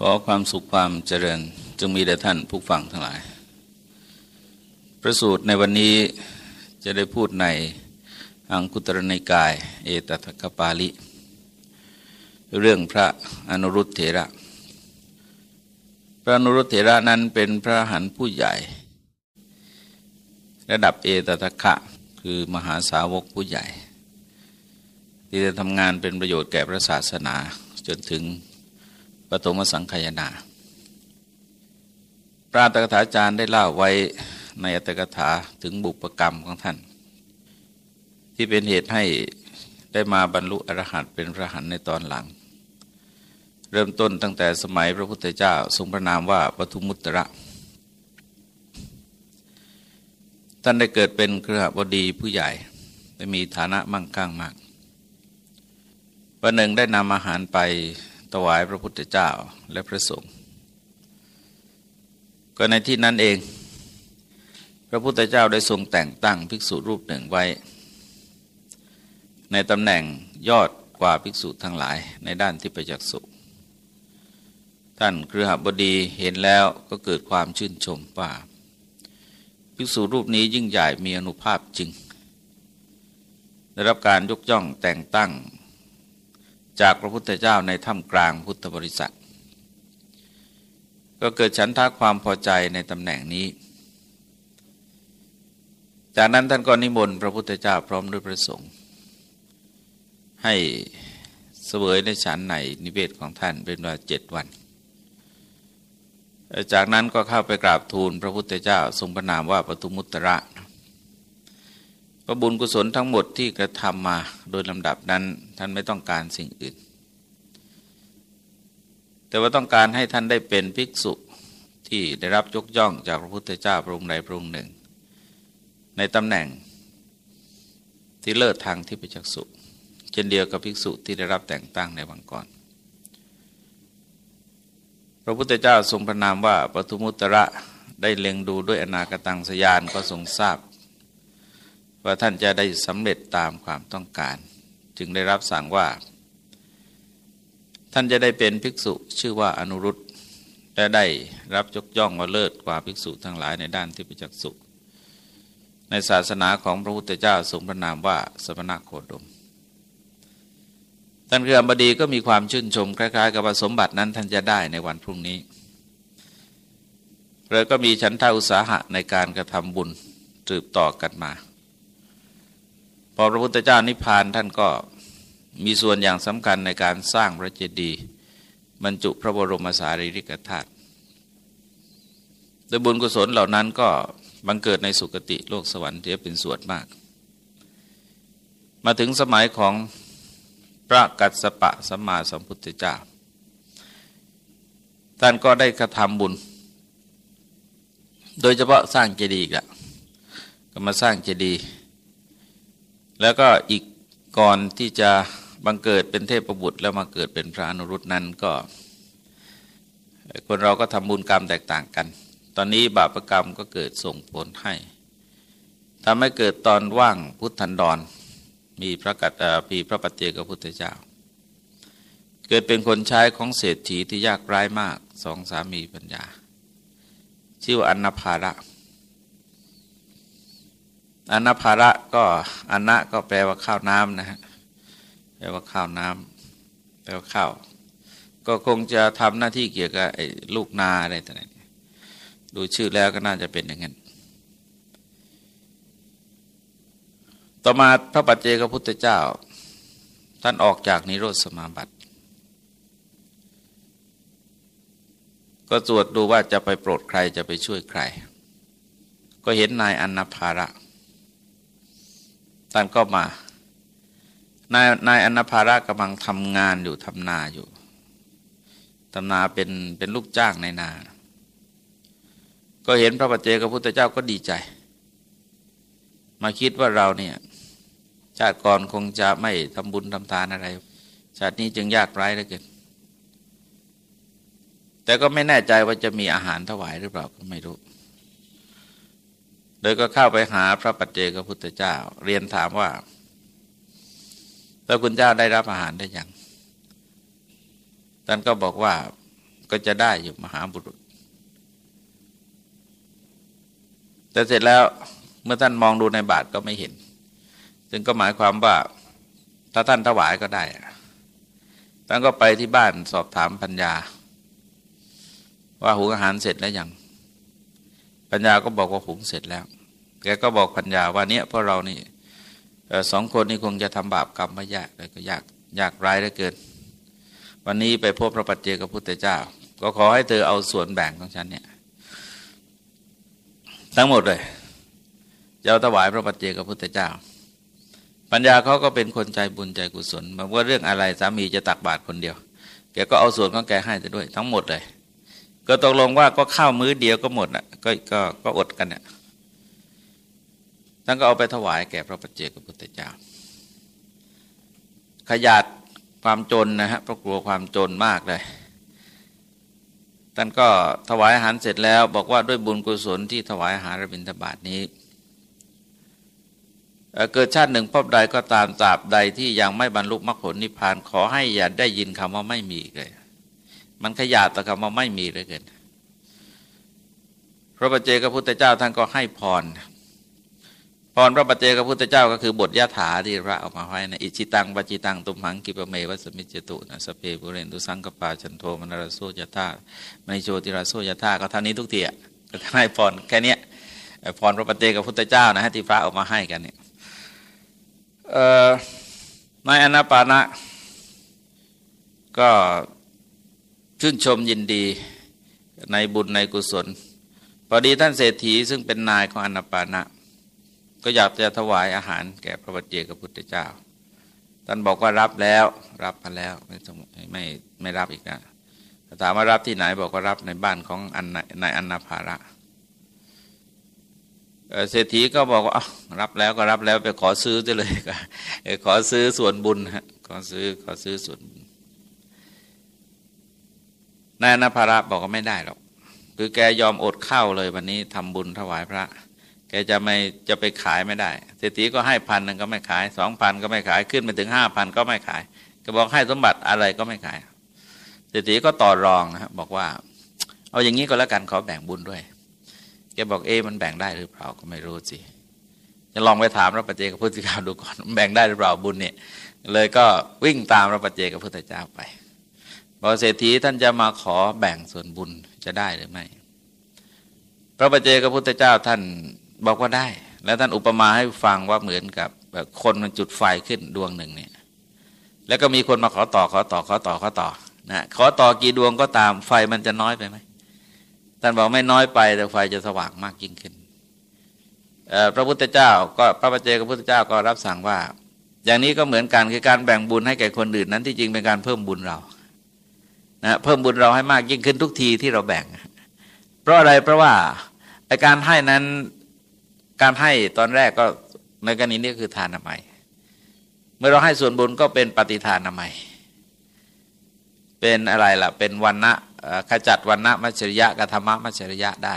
ขอความสุขความเจริญจึงมีแด่ท่านผู้ฟังทั้งหลาย ประสูตรในวันนี้จะได้พูดในอังคุตรนิกาย เอตทัคปาลิ เรื่องพระอนุรุตเถระ พระอนุรุตเถระนั้นเป็นพระหันผู้ใหญ่ ระดับเอตทัคคะคือมหาสาวกผู้ใหญ่ ที่จะทำงานเป็นประโยชน์แก่พระศาสนาจนถึง ปฐมสังขยนาพระอัตถกถาจารย์ได้เล่าไว้ในอัตถกถาถึงบุปกรรมของท่าน ที่เป็นเหตุให้ได้มาบรรลุอรหัตเป็นพระหันในตอนหลัง เริ่มต้นตั้งแต่สมัยพระพุทธเจ้าทรงพระนามว่าปทุมุตระ ท่านได้เกิดเป็นเครือบดีผู้ใหญ่ได้มีฐานะมั่งคั่งมากวันหนึ่งได้นำอาหารไป ถวายพระพุทธเจ้าและพระสงฆ์ก็ในที่นั้นเอง พระพุทธเจ้าได้ทรงแต่งตั้งภิกษุรูปหนึ่งไว้ ในตำแหน่งยอดกว่าภิกษุทั้งหลายในด้านที่ประจักษ์สุท่านเครือหบดีเห็นแล้วก็เกิดความชื่นชมว่าภิกษุรูปนี้ยิ่งใหญ่มีอนุภาพจริง ได้รับการยกย่องแต่งตั้ง จากพระพุทธเจ้าในถ้ำกลางพุทธบริษัท ก็เกิดฉันทาความพอใจในตำแหน่งนี้ จากนั้นท่านก็นิมนต์พระพุทธเจ้าพร้อมด้วยพระสงฆ์ให้เสวยในฉันในนิเวศของท่านเป็นเวลาเจ็ดวัน จากนั้นก็เข้าไปกราบทูลพระพุทธเจ้าทรงประนามว่าปทุมุตระ พระบุญกุศลทั้งหมดที่กระทำมาโดยลำดับนั้นท่านไม่ต้องการสิ่งอื่น แต่ว่าต้องการให้ท่านได้เป็นภิกษุที่ได้รับยกย่องจากพระพุทธเจ้าพระองค์ใดพระองค์หนึ่ง ในตำแหน่งที่เลิศทางที่ประจักษุเช่นเดียวกับภิกษุที่ได้รับแต่งตั้งในวังก่อน พระพุทธเจ้าทรงประนามว่าปทุมุตระได้เล็งดูด้วยอนาคตังสยานก็ทรงทราบ ว่าท่านจะได้สำเร็จตามความต้องการ จึงได้รับสั่งว่า ท่านจะได้เป็นภิกษุชื่อว่าอนุรุตและได้รับยกย่องว่าเลิศกว่าภิกษุทั้งหลายในด้านที่ประจักษุในศาสนาของพระพุทธเจ้าทรงพระนามว่าสมณโคดม ท่านคืออบดีก็มีความชื่นชมคล้าย ๆ กับสมบัตินั้นท่านจะได้ในวันพรุ่งนี้เราก็มีฉันทาอุตสาหะในการกระทำบุญสืบต่อกันมา พอพระพุทธเจ้านิพพานท่านก็มีส่วนอย่างสำคัญในการสร้างพระเจดีย์บรรจุพระบรมสารีริกธาตุโดยบุญกุศลเหล่านั้นก็บังเกิดในสุคติโลกสวรรค์ที่เป็นส่วนมาก มาถึงสมัยของพระกัสสปะสัมมาสัมพุทธเจ้า ท่านก็ได้กระทำบุญ โดยเฉพาะสร้างเจดีย์กะก็มาสร้างเจดีย์ แล้วก็อีกก่อนที่จะบังเกิดเป็นเทพประบุตรแล้วมาเกิดเป็นพระอนุรุตนั้นก็ คนเราก็ทำบุญกรรมแตกต่างกัน ตอนนี้บาปรกรรมก็เกิดส่งผลให้ทำให้เกิดตอนว่างพุทธันดร มีพระกัตปีพระปัจเจกพุทธเจ้า เกิดเป็นคนใช้ของเศรษฐีที่ยากไร้มากสองสามีปัญญา ชื่อว่าอนนภาระ อนาภาระก็อนนะก็แปลว่าข้าวน้ำนะฮะแปลว่าข้าวน้ำแปลว่าข้าว ก็คงจะทำหน้าที่เกี่ยวกับไอ้ลูกนาอะไรต่างๆดูชื่อแล้วก็น่าจะเป็นอย่างนั้นต่อมาพระปัจเจกพุทธเจ้า ท่านออกจากนิโรธสมาบัติ ก็ตรวจดูว่าจะไปโปรดใครจะไปช่วยใคร ก็เห็นนายอนนภาระ ท่านก็มานายนายอนภาระกำลังทำงานอยู่ทำนาอยู่ทำนาเป็นเป็นลูกจ้างในนา ก็เห็นพระปัจเจกพุทธเจ้าก็ดีใจ มาคิดว่าเราเนี่ยชาติก่อนคงจะไม่ทำบุญทำทานอะไร ชาตินี้จึงยากไร้เหลือเกินแต่ก็ไม่แน่ใจว่าจะมีอาหารถวายหรือเปล่าก็ไม่รู้ ดยก็เข้าไปหาพระปัจเจกพุทธเจ้า เรียนถามว่าพระคุณเจ้าได้รับอาหารได้ยังท่านก็บอกว่าก็จะได้อยู่มหาบุรุษ แต่เสร็จแล้วเมื่อท่านมองดูในบาทก็ไม่เห็นซึ่งก็หมายความว่า ถ้าท่านถวายก็ได้ ท่านก็ไปที่บ้านสอบถามปัญญา ว่าหุงอาหารเสร็จแล้วยังปัญญาก็บอกว่าหุงเสร็จแล้ว แกก็บอกปัญญาว่าเนี่ยพวกเรานี่สองคนนี่คงจะทำบาปกรรมไม่ยากเลยก็ยากยากร้ายเหลือเกิน วันนี้ไปพบพระปัจเจกับพุทธเจ้า ก็ขอให้เธอเอาส่วนแบ่งของฉันเนี่ยทั้งหมดเลยจะเอาถวายพระปัจเจกับพุทธเจ้า ปัญญาเขาก็เป็นคนใจบุญใจกุศลบอกว่าเรื่องอะไรสามีจะตักบาตรคนเดียวแกก็เอาส่วนของแกให้ไปด้วย ทั้งหมดเลย ก็ตกลงว่าก็ข้าวมื้อเดียวก็หมดอะก็ก็ก็อดกันเนี่ย ท่านก็เอาไปถวายแก่พระปัจเจกพุทธเจ้า ขยาดความจนนะฮะเพราะกลัวความจนมากเลย ท่านก็ถวายอาหารเสร็จแล้ว บอกว่าด้วยบุญกุศลที่ถวายอาหารบิณฑบาตนี้ เกิดชาติหนึ่งพบใดก็ตามตราบใดที่ยังไม่บรรลุมรรคผลนิพพานขอให้อย่าได้ยินคำว่าไม่มีเลย มันขยาดต่อคำว่าไม่มีเลยเกินพระปัจเจกพุทธเจ้าท่านก็ให้พร พรพระปัจเจกพุทธเจ้าก็คือบทยะถาที่พระเอามาไว้นะอิจิตังปจิตังตุมหังกิปเมวัสมิจตุนะสเพบุเรนตุสังกปาจันโทมนรโสยธาไมโชติราโสยธาก็ท่านี้ทุกทีอะก็ให้พรแค่นี้พรพระปัจเจกพุทธเจ้านะฮะที่พระเอามาให้กันเนี่ยในอนาปานะก็ชื่นชมยินดีในบุญในกุศลพอดีท่านเศรษฐีซึ่งเป็นนายของอนาปานะ ก็อยากจะถวายอาหารแก่พระบัจเจกพุทธเจ้า ท่านบอกว่ารับแล้วรับมาแล้วไม่ต้องไม่ไม่รับอีกนะถามว่ารับที่ไหนบอกว่ารับในบ้านของอันในอันนาภาระเศรษฐีก็บอกว่ารับแล้วก็รับแล้วไปขอซื้อจะเลยขอซื้อส่วนบุญฮะขอซื้อขอซื้อส่วนบุญนายอนาภาระบอกว่าไม่ได้หรอก คือแกยอมอดข้าวเลยวันนี้ทำบุญถวายพระ แกจะไม่จะไปขายไม่ได้ เศรษฐีก็ให้พันหนึ่งก็ไม่ขายสองพันก็ไม่ขายขึ้นไปถึงห้าพันก็ไม่ขาย ก็บอกให้สมบัติอะไรก็ไม่ขาย เศรษฐีก็ต่อรองนะครับบอกว่า เอาอย่างนี้ก็แล้วกันขอแบ่งบุญด้วย แกบอกเอ๊มันแบ่งได้หรือเปล่าก็ไม่รู้สิจะลองไปถามพระปเจกับพุทธเจ้าดูก่อนแบ่งได้หรือเปล่าบุญเนี่ย เลยก็วิ่งตามพระปเจกับพุทธเจ้าไปบอกเศรษฐีท่านจะมาขอแบ่งส่วนบุญจะได้หรือไม่ พระปเจกับพุทธเจ้าท่าน บอกว่าได้ แล้วท่านอุปมาให้ฟังว่าเหมือนกับคนมันจุดไฟขึ้นดวงหนึ่งเนี่ย แล้วก็มีคนมาขอต่อขอต่อขอต่อขอต่อนะขอต่อกี่ดวงก็ตามไฟมันจะน้อยไปไหมท่านบอกไม่น้อยไปแต่ไฟจะสว่างมากยิ่งขึ้นพระพุทธเจ้าก็พระปเจกับพุทธเจ้าก็รับสั่งว่า อย่างนี้ก็เหมือนกันคือการแบ่งบุญให้แก่คนอื่นนั้นที่จริงเป็นการเพิ่มบุญเรานะเพิ่มบุญเราให้มากยิ่งขึ้นทุกทีที่เราแบ่ง เพราะอะไรเพราะว่าการให้นั้น การให้ตอนแรกก็ในกรณีนี้คือทานนามัย เมื่อเราให้ส่วนบุญก็เป็นปฏิทานนามัย เป็นอะไรล่ะ เป็นวันณะขจัดวันณะมัจริยะกธรรมะมัจริยะได้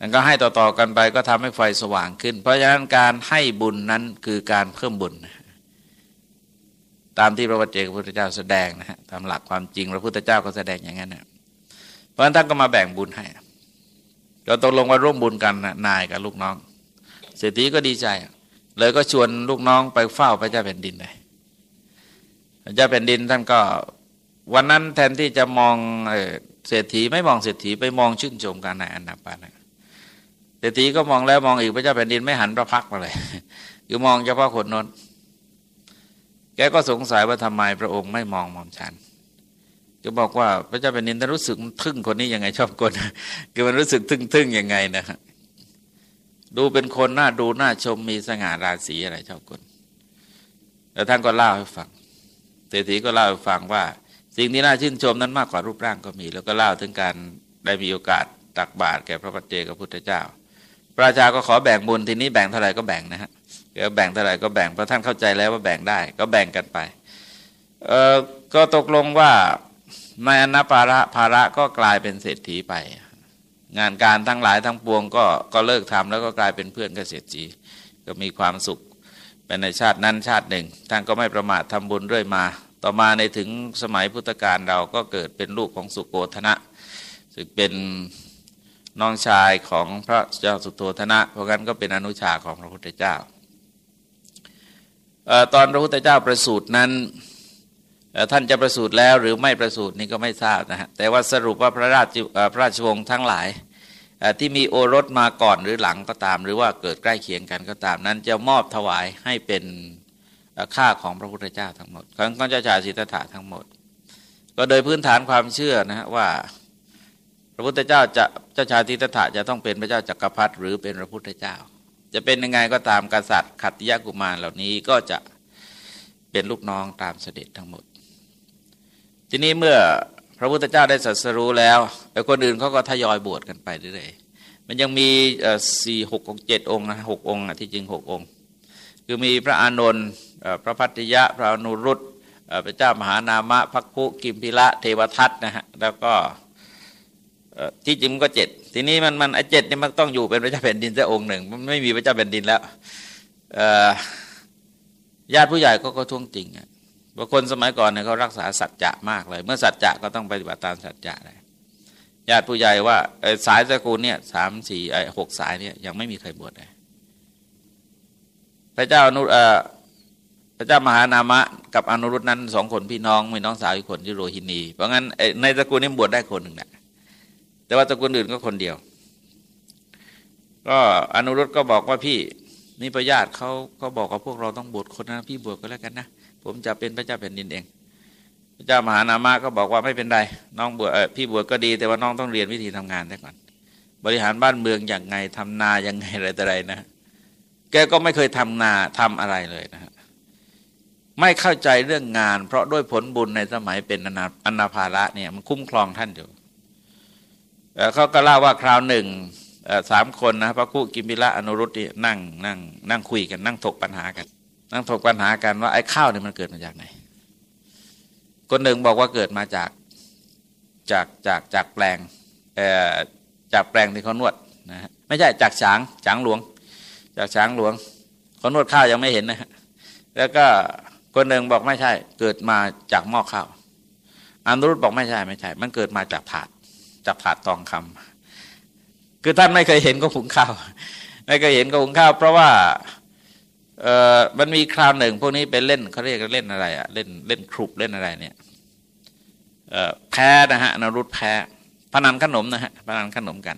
มันก็ให้ต่อๆกันไปก็ทำให้ไฟสว่างขึ้น เพราะฉะนั้นการให้บุญนั้นคือการเพิ่มบุญ ตามที่พระวจเจกพระพุทธเจ้าแสดงนะฮะตามหลักความจริงพระพุทธเจ้าก็แสดงอย่างนั้นนะเพราะฉะนั้นท่านก็มาแบ่งบุญให้ ก็ตกลงว่าร่วมบุญกันนายกับลูกน้อง เศรษฐีก็ดีใจ เลยก็ชวนลูกน้องไปเฝ้าพระเจ้าแผ่นดินเลยพระเจ้าแผ่นดินท่านก็วันนั้นแทนที่จะมองเศรษฐีไม่มองเศรษฐีไปมองชื่นชมการนายอนาปานเศรษฐีก็มองแล้วมองอีกพระเจ้าแผ่นดินไม่หันพระพักมาเลย คือมองเฉพาะคนนนแกก็สงสัยว่าทำไมพระองค์ไม่มองมอมฉัน ก็บอกว่าพระเจ้าแผ่นดินท่านรู้สึกทึ่งคนนี้ยังไงชอบคนคือมันรู้สึกทึ่งทึ่งยังไงนะดูเป็นคนน่าดูน่าชมมีสง่าราศีอะไรชอบคนแล้วท่านก็เล่าให้ฟังเศรษฐีก็เล่าให้ฟังว่า สิ่งที่น่าชื่นชมนั้นมากกว่ารูปร่างก็มี แล้วก็เล่าถึงการได้มีโอกาสตักบาตรแก่พระปัจเจกพุทธเจ้า พระราชาก็ขอแบ่งบุญทีนี้แบ่งเท่าไหร่ก็แบ่งนะฮะแบ่งเท่าไหร่ก็แบ่งเพราะท่านเข้าใจแล้วว่าแบ่งได้ก็แบ่งกันไปเออก็ตกลงว่า ในอนาภาระภาระก็กลายเป็นเศรษฐีไป งานการทั้งหลายทั้งปวงก็ก็เลิกทำแล้วก็กลายเป็นเพื่อนกับเศรษฐีก็มีความสุขเป็นในชาตินั้นชาติหนึ่ง ท่านก็ไม่ประมาททำบุญเรื่อยมา ต่อมาในถึงสมัยพุทธกาลเราก็เกิดเป็นลูกของสุโกธนะซึ่งเป็นน้องชายของพระเจ้าสุโธธนะ เพราะงั้นก็เป็นอนุชาของพระพุทธเจ้าตอนพระพุทธเจ้าประสูตินั้น ท่านจะประสูติแล้วหรือไม่ประสูตินี่ก็ไม่ทราบนะฮะแต่ว่าสรุปว่าพระราชพระราชวงศ์ทั้งหลายที่มีโอรสมาก่อนหรือหลังก็ตาม หรือว่าเกิดใกล้เคียงกันก็ตาม นั้นจะมอบถวายให้เป็นค่าของพระพุทธเจ้าทั้งหมดของเจ้าชายสิทธัตถะทั้งหมด ก็โดยพื้นฐานความเชื่อนะฮะว่า พระพุทธเจ้าจะเจ้าชายสิทธัตถะจะต้องเป็นพระเจ้าจักรพรรดิหรือเป็นพระพุทธเจ้า จะเป็นยังไงก็ตามกษัตริย์ขัตติยกุมารเหล่านี้ก็จะเป็นลูกน้องตามเสด็จทั้งหมด ทีนี้เมื่อพระพุทธเจ้าได้สัสรู้แล้วแต่คนอื่นเขาก็ทยอยบวชกันไปเรื่อยๆมันยังมีสี่หกองเจ็ดองค์นะหกองค์ที่จริงหกองค์ คือมีพระอานนท์พระพัทยะพระอนุรุตพระเจ้ามหานามะพักคุกิมพิละเทวทัตนะฮะแล้วก็ที่จริงก็เจ็ดทีนี้มันมันไอเจ็ดนี่มันต้องอยู่เป็นพระเจ้าแผ่นดินสักองค์หนึ่งมันไม่มีพระเจ้าแผ่นดินแล้วญาติผู้ใหญ่ก็ก็ท้วงจริงอะ บางคนสมัยก่อนเนี่ยเขารักษาสัจจะมากเลย เมื่อสัจจะก็ต้องปฏิบัติตามสัจจะเลยญาติผู้ใหญ่ว่าสายสกุลเนี่ยสามสี่หกสายเนี่ยยังไม่มีใครบวชเลยพระเจ้าอนุพระเจ้ามหานามะกับอนุรุตนั้นสองคนพี่น้องมีน้องสาวอีกคนที่โรฮินี เพราะงั้นในตระกูลนี้บวชได้คนหนึ่งแหละแต่ว่าตระกูลอื่นก็คนเดียว ก็อนุรุตก็บอกว่าพี่นี่พระญาติเขาเขาบอกกับพวกเราต้องบวชคนนะพี่บวชก็แล้วกันนะ ผมจะเป็นพระเจ้าแผ่นดินเอง พระเจ้ามหานามะก็บอกว่าไม่เป็นไรน้องบวชพี่บวชก็ดีแต่ว่าน้องต้องเรียนวิธีทำงานได้ก่อน บริหารบ้านเมืองอย่างไงทำนาอย่างไงอะไรแต่ไรนะ แกก็ไม่เคยทำนาทำอะไรเลยนะฮะไม่เข้าใจเรื่องงาน เพราะด้วยผลบุญในสมัยเป็นอนาอนาภาระเนี่ยมันคุ้มครองท่านอยู่เขาก็เล่าว่าคราวหนึ่งสามคนนะพระคู่กิมพิละอนุรุตนั่งนั่งนั่งคุยกันนั่งถกปัญหากัน นั่งถกปัญหากันว่าไอ้ข้าวเนี่ยมันเกิดมาจากไหน คนหนึ่งบอกว่าเกิดมาจากจากจากจากแปลงเอ่อจากแปลงที่เขานวดนะฮะไม่ใช่จากฉางฉางหลวง จากฉางหลวงเขานวดข้าวยังไม่เห็นนะฮะแล้วก็คนหนึ่งบอกไม่ใช่ เกิดมาจากหม้อข้าวอนุรุตบอกไม่ใช่ไม่ใช่ มันเกิดมาจากถาดจากถาดทองคำคือท่านไม่เคยเห็นก็หุงข้าว ไม่เคยเห็นก็หุงข้าว เพราะว่า มันมีคราวหนึ่ง พวกนี้ไปเล่นเขาเรียกเล่นอะไรอะเล่นเล่นครุบเล่นอะไรเนี่ยแพ้นะฮะนรุษแพ้พนันขนมนะฮะพนันขนมกัน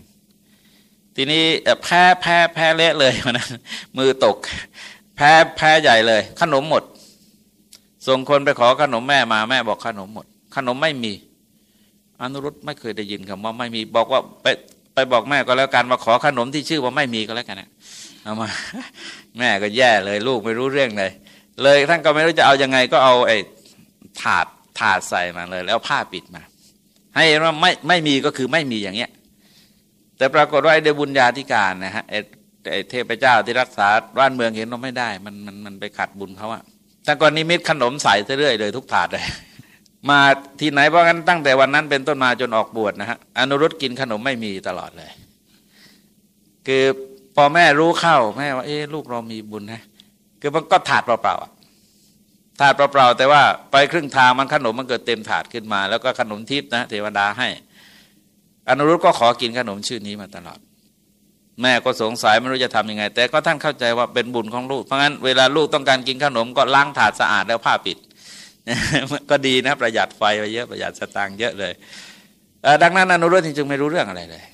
ทีนี้แพ้แพ้แพ้เละเลยนะมือตก แพ้แพ้ใหญ่เลย ขนมหมด ส่งคนไปขอขนมแม่มาแม่บอกขนมหมด ขนมไม่มี อนุรุตไม่เคยได้ยินคำว่าไม่มีบอกว่าไปไปบอกแม่ก็แล้วกันมาขอขนมที่ชื่อว่าไม่มีก็แล้วกันนะ เอามา แม่ก็แย่เลย ลูกไม่รู้เรื่องเลย เลยท่านก็ไม่รู้จะเอายังไงก็เอาไอ้ถาดถาดใส่มาเลย แล้วผ้าปิดมา ให้ว่าไม่ไม่มีก็คือไม่มีอย่างเงี้ย แต่ปรากฏว่าไอ้เดบุญญาธิการนะฮะไอ้เทพเจ้าที่รักษาบ้านเมืองเห็นว่าไม่ได้ มันมันมันไปขัดบุญเขาอะแต่ก่อนนิมิตขนมใส่เรื่อยเลยทุกถาดเลยมาที่ไหนเพราะงั้นตั้งแต่วันนั้นเป็นต้นมาจนออกบวชนะฮะอนุรุตกินขนมไม่มีตลอดเลย คือ พอแม่รู้เข้าแม่ว่า เอ๊ลูกเรามีบุญนะคือมันก็ถาดเปล่าๆถาดเปล่าๆแต่ว่าไปครึ่งทางมันขนมมันเกิดเต็มถาดขึ้นมา แล้วก็ขนมทิพย์นะเทวดาให้ อนุรุตก็ขอกินขนมชื่อนี้มาตลอด แม่ก็สงสัยไม่รู้จะทํำยังไง แต่ก็ท่านเข้าใจว่าเป็นบุญของลูกเพราะงั้นเวลาลูกต้องการกินขนมก็ล้างถาดสะอาดแล้วผ้าปิดก็ดีนะประหยัดไฟไปเยอะประหยัดสตางค์เยอะเลยดังนั้นอนุรุตจึงๆไม่รู้เรื่องอะไรเลย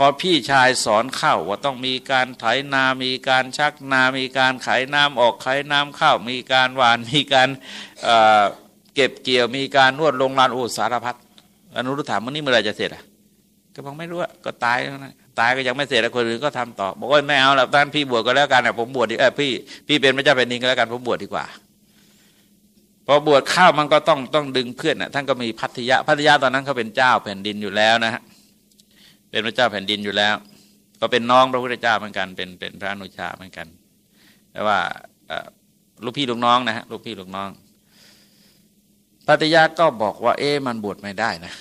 พอพี่ชายสอนเข้าว่าต้องมีการไถนา มีการชักนา มีการไขน้ำออกไขน้ำเข้า มีการหวาน มีการเเก็บเกี่ยว มีการนวดลงลานโอสารพัดอนุรุถามวันนี้เมื่อไรจะเสร็จอะ ก็บอกไม่รู้ก็ตายนะตายก็ยังไม่เสร็จคนอื่นก็ทำต่อ บอกว่าไม่เอาแล้วท่านพี่บวชก็แล้วกันนะผมบวชดีเออพี่พี่เป็นพระเจ้าแผ่นดินก็แล้วกันผมบวชดีกว่าพอบวชข้าวมันก็ต้องต้องดึงเพื่อนนะท่านก็มีพัทยาพัทยาตอนนั้นเขาเป็นเจ้าแผ่นดินอยู่แล้วนะฮะ เป็นพระเจ้าแผ่นดินอยู่แล้ว ก็เป็นน้องพระพุทธเจ้าเหมือนกัน เป็นเป็นพระนุชาเหมือนกัน แต่ว่าลูกพี่ลูกน้องนะฮะลูกพี่ลูกน้องพัทยาก็บอกว่า เอ๊มันบวชไม่ได้นะ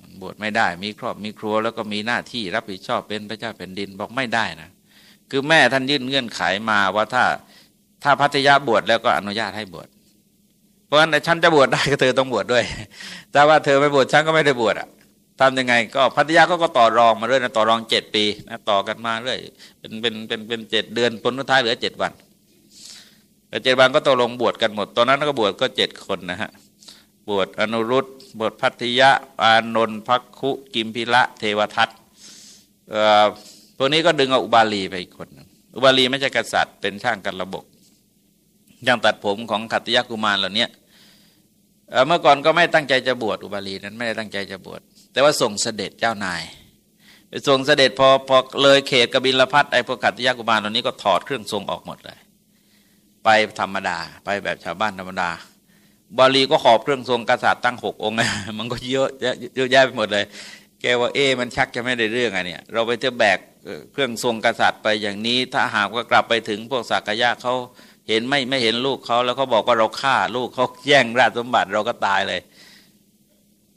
มันบวชไม่ได้ มีครอบมีครัว แล้วก็มีหน้าที่รับผิดชอบเป็นพระเจ้าแผ่นดินบอกไม่ได้นะคือแม่ท่านยื่นเงื่อนไขมาว่าถ้าถ้าพัทยาบวชแล้วก็อนุญาตให้บวชเพราะฉะนั้นฉันจะบวชได้ก็เธอต้องบวชดด้วย แต่ว่าเธอไม่บวชฉันก็ไม่ได้บวชอะ ทำยังไงก็พัทยาก็ก็ต่อรองมาเรื่อยนะต่อรองเจ็ดปีนะต่อกันมาเรื่อยเป็นเป็นเป็นเป็นเจ็ดเดือนผลสุดท้ายเหลือเจ็ดวันแต่เจ็ดวันก็ตกลงบวชกันหมดตอนนั้นก็บวชก็เจ็ดคนนะฮะบวชอนุรุตบวชพัทยะอานนท์พักคุกิมพิละ เทวทัตพวกนี้ก็ดึงเอาอุบาลีไปอีกคนอุบาลีไม่ใช่กษัตริย์เป็นช่างกันระบบอย่างตัดผมของขัตยกุมารเหล่านี้เมื่อก่อนก็ไม่ตั้งใจจะบวชอุบาลีนั้นไม่ได้ตั้งใจจะบวช แต่ว่าส่งเสด็จเจ้านายไปส่งเสด็จพอพอเลยเขตกบิลพัทไอ้พวกขัตยกุมารเหล่านี้ก็ถอดเครื่องทรงออกหมดเลย ไปธรรมดา ไปแบบชาวบ้านธรรมดาบาลีก็ขอบเครื่องทรงกษัตริย์ตั้งหกองค์มันก็เยอะเยอะแยะไปหมดเลย แกว่าเอ๊มันชักจะไม่ได้เรื่องไงเนี่ย เราไปจะแบกเครื่องทรงกษัตริย์ไปอย่างนี้ ถ้าหากว่ากลับไปถึงพวกสักยะเขาเห็นไม่ไม่เห็นลูกเขาแล้วเขาบอกว่าเราฆ่าลูกเขาแย่งราชสมบัติเราก็ตายเลย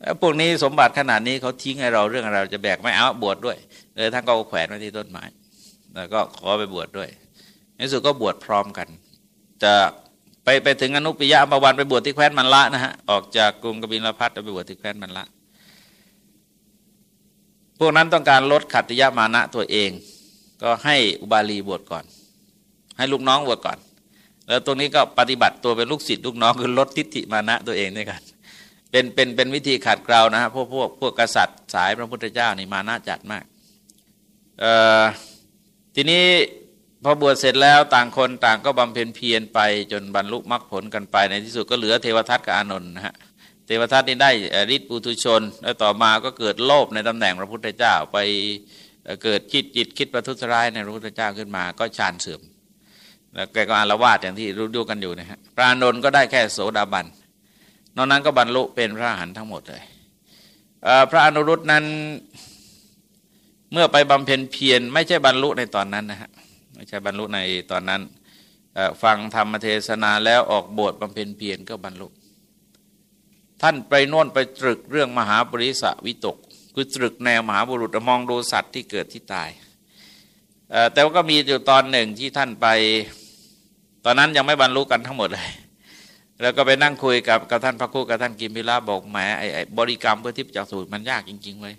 แล้วพวกนี้สมบัติขนาดนี้เขาทิ้งให้เราเรื่องเราจะแบกไม่เอาบวชดด้วยเลยท่านก็แขวนไว้ที่ต้นไม้แล้วก็ขอไปบวชดด้วยในสุดก็บวชพร้อมกัน จะไปไปถึงอนุปยะอมวันไปบวชที่แคว้นมันละนะฮะออกจากกรุงกบิลพัทไปบวชที่แคว้นมันละ พวกนั้นต้องการลดขัตติยมานะตัวเอง ก็ให้อุบาลีบวชก่อน ให้ลูกน้องบวชก่อน แล้วตรงนี้ก็ปฏิบัติตัวเป็นลูกศิษย์ลูกน้องคือลดทิฏฐิมานะตัวเองด้วยกัน เป็นเป็นเป็นวิธีขัดเกลานะฮะพวกพวกพวกกษัตริย์สายพระพุทธเจ้านี่มาน่าจัดมากเอ่อทีนี้พอบวชเสร็จแล้วต่างคนต่างก็บำเพ็ญเพียรไปจนบรรลุมรรคผลกันไปในที่สุดก็เหลือเทวทัตกับอานนท์นะฮะเทวทัตนี่ได้ฤทธิ์ปุถุชน แล้วต่อมาก็เกิดโลภในตำแหน่งพระพุทธเจ้าไปเกิดคิดจิตคิดประทุษร้ายในพระพุทธเจ้าขึ้นมาก็ฌานเสื่อมแล้วแกก็อารวาสอย่างที่รู้ๆกันอยู่นะฮะพระอานนท์ก็ได้แค่โสดาบัน นอกนั้นก็บรรลุเป็นพระอรหันต์ทั้งหมดเลยพระอนุรุตนั้นเมื่อไปบำเพ็ญเพียรไม่ใช่บรรลุในตอนนั้นนะฮะไม่ใช่บรรลุในตอนนั้นฟังธรรมเทศนาแล้วออกบวชบำเพ็ญเพียรก็บรรลุ ท่านไปโน่นไปตรึกเรื่องมหาปริสวิตก คือตรึกแนวมหาบุรุษมองดูสัตว์ที่เกิดที่ตาย แต่ว่าก็มีอยู่ตอนหนึ่งที่ท่านไป ตอนนั้นยังไม่บรรลุกันทั้งหมดเลย แล้วก็ไปนั่งคุยกับกับท่านพระคุกับท่านกิมพิลาบอกแหมไอ้บริกรรมเพื่อทิพย์จักสูตรมันยากจริง ๆ เลย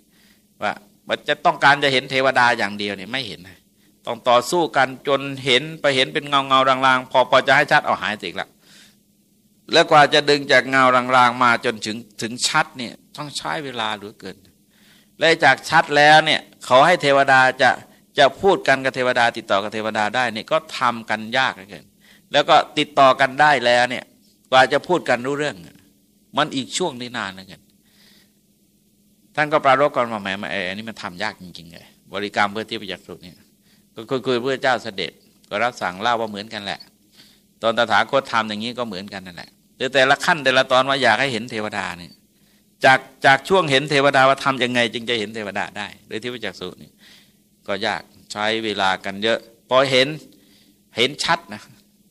ว่ามันจะต้องการจะเห็นเทวดาอย่างเดียวเนี่ยไม่เห็น ต้องต่อสู้กันจนเห็นไปเห็นเป็นเงาเงาลางๆ พอพอจะให้ชัดเอาหายสิกละแล้วกว่าจะดึงจากเงาลางๆมาจนถึงถึงชัดเนี่ยต้องใช้เวลาเหลือเกิน และจากชัดแล้วเนี่ยเขาให้เทวดาจะจะพูดกันกับเทวดา ติดต่อกับเทวดาได้เนี่ยก็ทำกันยากเหลือเกิน แล้วก็ติดต่อกันได้แล้วเนี่ย กว่าจะพูดกันรู้เรื่อง มันอีกช่วงนี้นานนะกันท่านก็ปรารบกันมาแหมไอ้อันนี้มันทำยากจริงๆเลยบริกรรมเพื่อที่ประจักษ์สุดเนี่ยก็คุยคุยเพื่อเจ้าเสด็จ ก็รับสั่งเล่าว่าเหมือนกันแหละ ตอนตถาคตทำอย่างนี้ก็เหมือนกันนั่นแหละแต่แต่ละขั้นแต่ละตอนว่าอยากให้เห็นเทวดาเนี่ยจากจากช่วงเห็นเทวดาว่าทำยังไง จึงจะเห็นเทวดาได้โดยที่ประจักษ์สุนี่ก็ยากใช้เวลากันเยอะ พอเห็นเห็นชัดนะ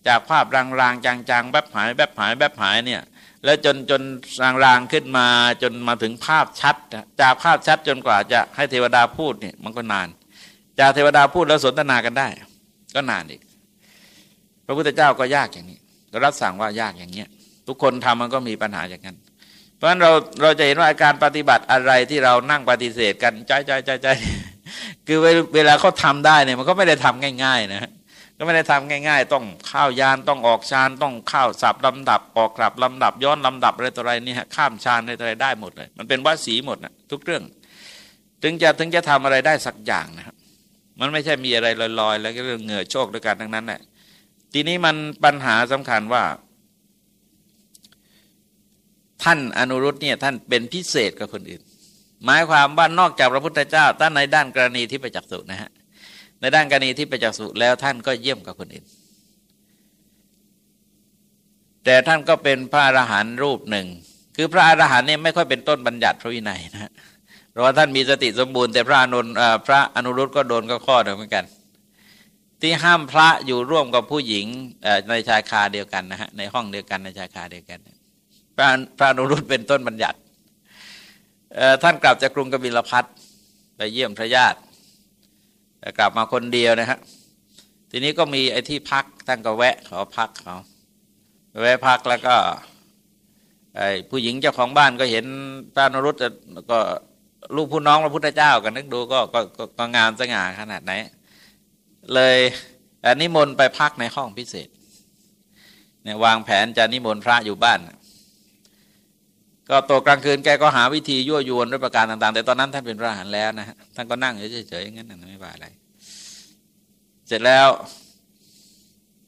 จากภาพรางๆจางๆแบบหายแบบหายแบบหายเนี่ยแล้วจนจนรางๆขึ้นมาจนมาถึงภาพชัด จากภาพชัดจนกว่าจะให้เทวดาพูดเนี่ยมันก็นาน จากเทวดาพูดแล้วสนทนากันได้ ก็นานอีก พระพุทธเจ้าก็ยากอย่างนี้ก็รับสั่งว่ายากอย่างเนี้ยทุกคนทำมันก็มีปัญหาอย่างนั้น เพราะฉะนั้นเราเราจะเห็นว่าการปฏิบัติอะไรที่เรานั่งปฏิเสธกันใจใจใจใจคือเวลาเขาทาได้เนี่ยมันก็ไม่ได้ทำง่าย ๆ นะ ก็ไม่ได้ทำง่าย ๆ ต้องข้าวยานต้องออกชานต้องข้าวสับลำดับออกกลับลำดับย้อนลำดับอะไรต่ออะไรนี่ฮะข้ามชานอะไรต่ออะไรได้หมดเลย มันเป็นวัดสีหมดนะทุกเรื่อง ถึงจะถึงจะทำอะไรได้สักอย่างนะครับ มันไม่ใช่มีอะไรลอยๆ แล้วก็เรื่องเหงื่อโชคด้วยกันทั้งนั้นแหละทีนี้มันปัญหาสำคัญว่า ท่านอนุรุตเนี่ยท่านเป็นพิเศษกับคนอื่น หมายความว่านอกจากพระพุทธเจ้าท่านในด้านกรณีที่ไปจักสุนะฮะ ในด้านกรณีที่ไปจักสุแล้วท่านก็เยี่ยมกับคนอื่น แต่ท่านก็เป็นพระอรหันต์รูปหนึ่ง คือพระอรหันต์เนี่ยไม่ค่อยเป็นต้นบัญญัติพระวินัยนะเพราะว่าท่านมีสติสมบูรณ์แต่พระอนุพระอนุรุตก็โดนก็ข้อเดียวเหมือนกัน ที่ห้ามพระอยู่ร่วมกับผู้หญิงในชายคาเดียวกันนะฮะในห้องเดียวกันในชายคาเดียวกัน พระพระอนุรุตเป็นต้นบัญญัติท่านกลับจากกรุงกบิลพัทไปเยี่ยมพระญาติ กลับมาคนเดียวนะฮะทีนี้ก็มีไอ้ที่พักท่านก็แวะขอพักเขาแวะพักแล้วก็ไอ้ผู้หญิงเจ้าของบ้านก็เห็นพระนรุตก็ลูกผู้น้องพระพุทธเจ้ากันนึกดูก็ก็ก็งามสง่าขนาดไหน เลยนิมนต์ไปพักในห้องพิเศษเนี่ยวางแผนจะนิมนต์พระอยู่บ้าน ก็ตกกลางคืนแกก็หาวิธียั่วยวนด้วยประการต่าง ๆ แต่ตอนนั้นท่านเป็นพระอรหันต์แล้วนะฮะท่านก็นั่งเฉยๆอย่างนั้นไม่ว่าอะไร เสร็จแล้ว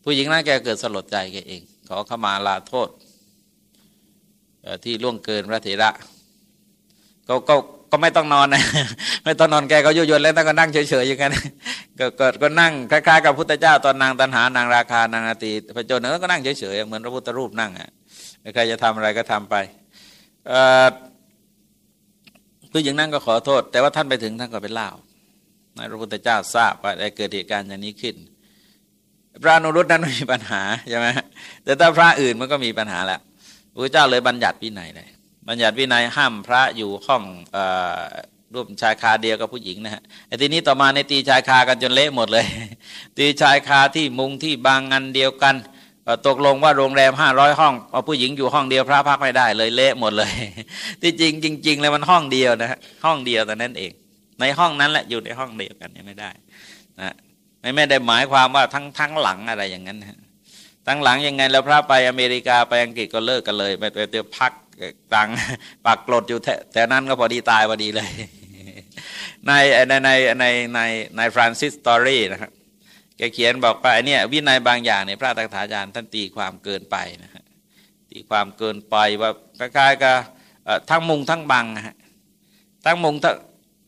ผู้หญิงนั้นแกเกิดสลดใจแกเอง ขอเข้ามาลาโทษที่ล่วงเกินพระเถระก็ก็ก็ไม่ต้องนอนนะไม่ต้องนอนแกก็ยุยนแล้วท่านก็นั่งเฉยๆอย่างนั้นก็ก็ก็นั่งคล้ายๆกับพุทธเจ้าตอนนางตันหานางราคานางอาตีพระโจนก็นั่งเฉยๆเหมือนพระพุทธรูปนั่งอะใครจะทำอะไรก็ทำไป ผู้หญิงนั่งก็ขอโทษ แต่ว่าท่านไปถึงท่านก็เป็นเล่าในพระพุทธเจ้าทราบว่าได้เกิดเหตุการณ์อย่างนี้ขึ้น พระนุรุตนั้นไม่มีปัญหาใช่ไหมแต่ถ้าพระอื่นมันก็มีปัญหาแหล้วพระเจ้าเลยบัญญัติวินัยเลยบัญญัติวินัยห้ามพระอยู่ห้องร่วมชายคาเดียวกับผู้หญิงนะฮะไอ้ทีนี้ต่อมาในตีชายคากันจนเละหมดเลย ตีชายคาที่มุงที่บางอันเดียวกัน ตกลงว่าโรงแรมห้าร้อยห้องเอาผู้หญิงอยู่ห้องเดียวพระพักไม่ได้เลยเละหมดเลย ที่จริงจริง ๆ แล้วมันห้องเดียวนะฮะห้องเดียวแต่นั้นเอง ในห้องนั้นแหละอยู่ในห้องเดียวกันยังไม่ได้นะไม่ไม่ได้หมายความว่าทั้งทั้งหลังอะไรอย่างนั้นนะทั้งหลังยังไงแล้วพระไปอเมริกาไปอังกฤษก็เลิกกันเลยไปเตียวพักตังปักกลดอยู่แต่นั้นก็พอดีตายพอดีเลยในในในในในในฟรานซิสตอรี่นะครับ กเขียนบอกว่าไอเนี่ยวินัยบางอย่างเนี่ยพระตักถาจารย์ท่านตีความเกินไปนะฮะตีความเกินไปว่าคล้ายๆกับทั้งมุงทั้งบังฮะทั้งมุงทั้ง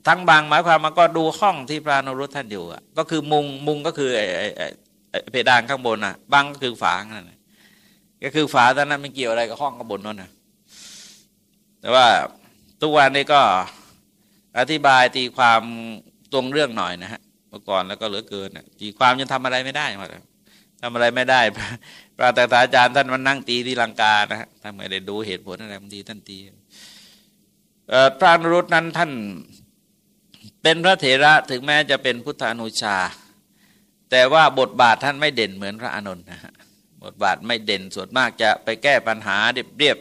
ทั้งหมายความมันก็ดูห้องที่พระนรุตท่านอยู่อะก็คือมุงมุงก็คือไอ้เพดานข้างบนอะบังก็คือฝานั่นก็คือฝาตอนนั้นไม่เกี่ยวอะไรกับห้องข้างบนนั่นนะแต่ว่าทุกวันนี้ก็อธิบายตีความตรงเรื่องหน่อยนะฮะ มื่อก่อนแล้วก็เหลือเกินตีความยังทำอะไรไม่ได้มาทำอะไรไม่ได้พระแต่อาจารย์ท่านมันนั่งตีที่ลังกานะฮะท่านไม่ได้ดูเหตุผลอะไรบางทีท่านตีพระนรุตนั้นท่านเป็นพระเถระถึงแม้จะเป็นพุทธานุชา แต่ว่าบทบาทท่านไม่เด่นเหมือนพระอานนท์นะฮะบทบาทไม่เด่นส่วนมากจะไปแก้ปัญหาเรียบ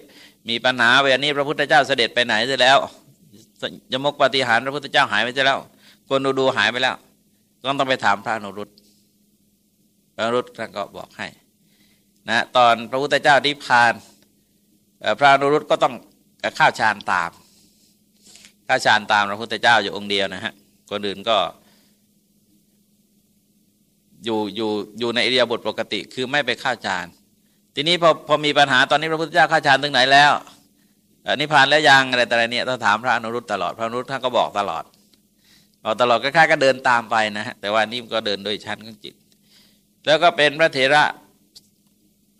มีปัญหาเวลานี้พระพุทธเจ้าเสด็จไปไหนเสียแล้วยมกปฏิหารพระพุทธเจ้าหายไปเสียแล้วคนดูดูหายไปแล้ว ก็ต้องไปถามพระนรุตพระนรุตท่านก็บอกให้นะตอนพระพุทธเจ้าที่พานพระนรุตก็ต้องข้าวชานตามข้าวชานตามพระพุทธเจ้าอยู่องค์เดียวนะฮะคนอื่นก็อยู่อยู่อยู่ในอิริยาบถปกติ คือไม่ไปข้าวจานทีนี้พอพอมีปัญหาตอนนี้พระพุทธเจ้าข้าฌานถึงไหนแล้วนิพพานแล้วยังอะไรแต่อะไรเนี่ยต้องถามพระอนุรุตตลอดพระอนุรุตท่านก็บอกตลอด บอกตลอดคล้ายๆก็เดินตามไปนะฮะแต่ว่านี่ก็เดินโดยชั้นของจิต แล้วก็เป็นพระเถระ